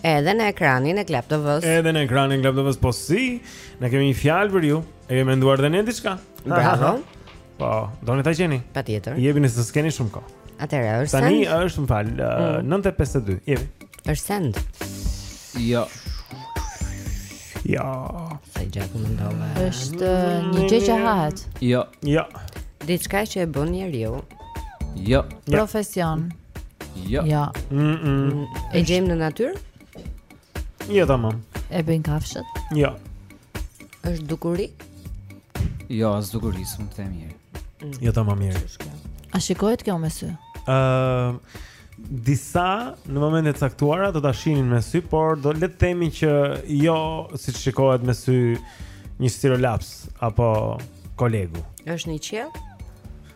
Edhe në ekranin e Club TV-s. Edhe në ekranin e Club TV-s po si? Ne kemi një fjalë për ju. E kemi menduar dhe ne diçka? Bravo. Po, doni ta gjeni? Patjetër. Jepini se s'keni shumë kohë. Atëherë është send. Tani është, më fal, mm. 9:52. Jepi. Është send. Jo. Jo. Sa gjatë u mendove. Është një gjë që hahet. Jo. Jo. Diçka që e bën njeriu. Jo. Profesion. Jo. Jo. Jo. Mm -mm. E gjejmë në natyrë? Jo, tamam. E bëjnë kafshët? Jo. Është dukuri? Jo, as dukuri, s'mund të them mirë. Mm. Jo, tamam mirë. A shikohet kjo me sy? Ëm uh, disa në momente të caktuara do ta shihnin me sy, por do le të themi që jo siç shikohet me sy një stilolaps apo kolegu. Është në qiell?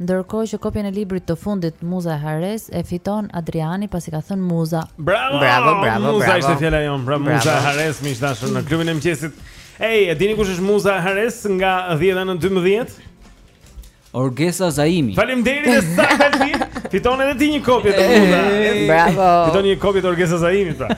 Ndërkohë që kopjen e librit të fundit Muza e Haresë e fiton Adriani pasi ka thënë Muza. Bravo, bravo, bravo. Muza ishte fjala jonë, pra Muza e Haresë miq të dashur në klubin e mëngjesit. Ej, e dini kush është Muza e Haresë nga 10 në 12? Orgesa Zaimi. Faleminderit e sa kalbi. Fiton edhe ti një kopje të Muza. Bravo. Fiton një kopje të Orgesa Zaimi pra.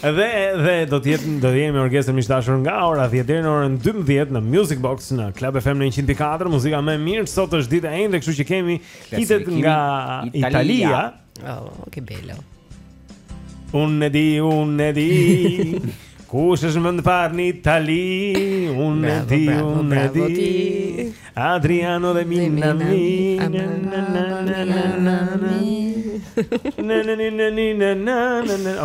Dhe dhe do të jetë do të jemi orkestër miq të dashur nga ora 10 deri në orën 12 në Music Box në Club FM në 104, muzika më e mirë sot është ditë e enjte, kështu që kemi hitet nga Italia. Oh, che bello. Unë e di, unë e di. Kush është në vend të parë në Itali? Unë e di, unë e di. Adriano dhe Mina Mina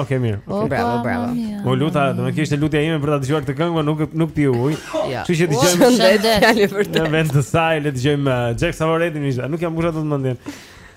Ok, mirë okay. Bravo, bravo Më luta, do me ishte lutja ime për ta dëgjuar këtë këngë, nuk, nuk piu ujë, jo. Kështu që dëgjojmë Shëndet Në vend të saj, le të dëgjojmë uh, Jack Savoretin Nuk jam mbusha dot mendjen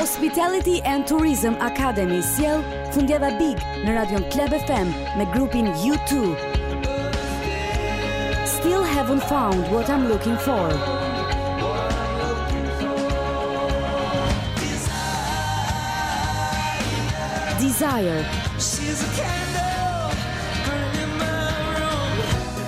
Hospitality and Tourism Academy sjell fundjava Big në radion Club FM me grupin U2. Still haven't found what I'm looking for. Desire.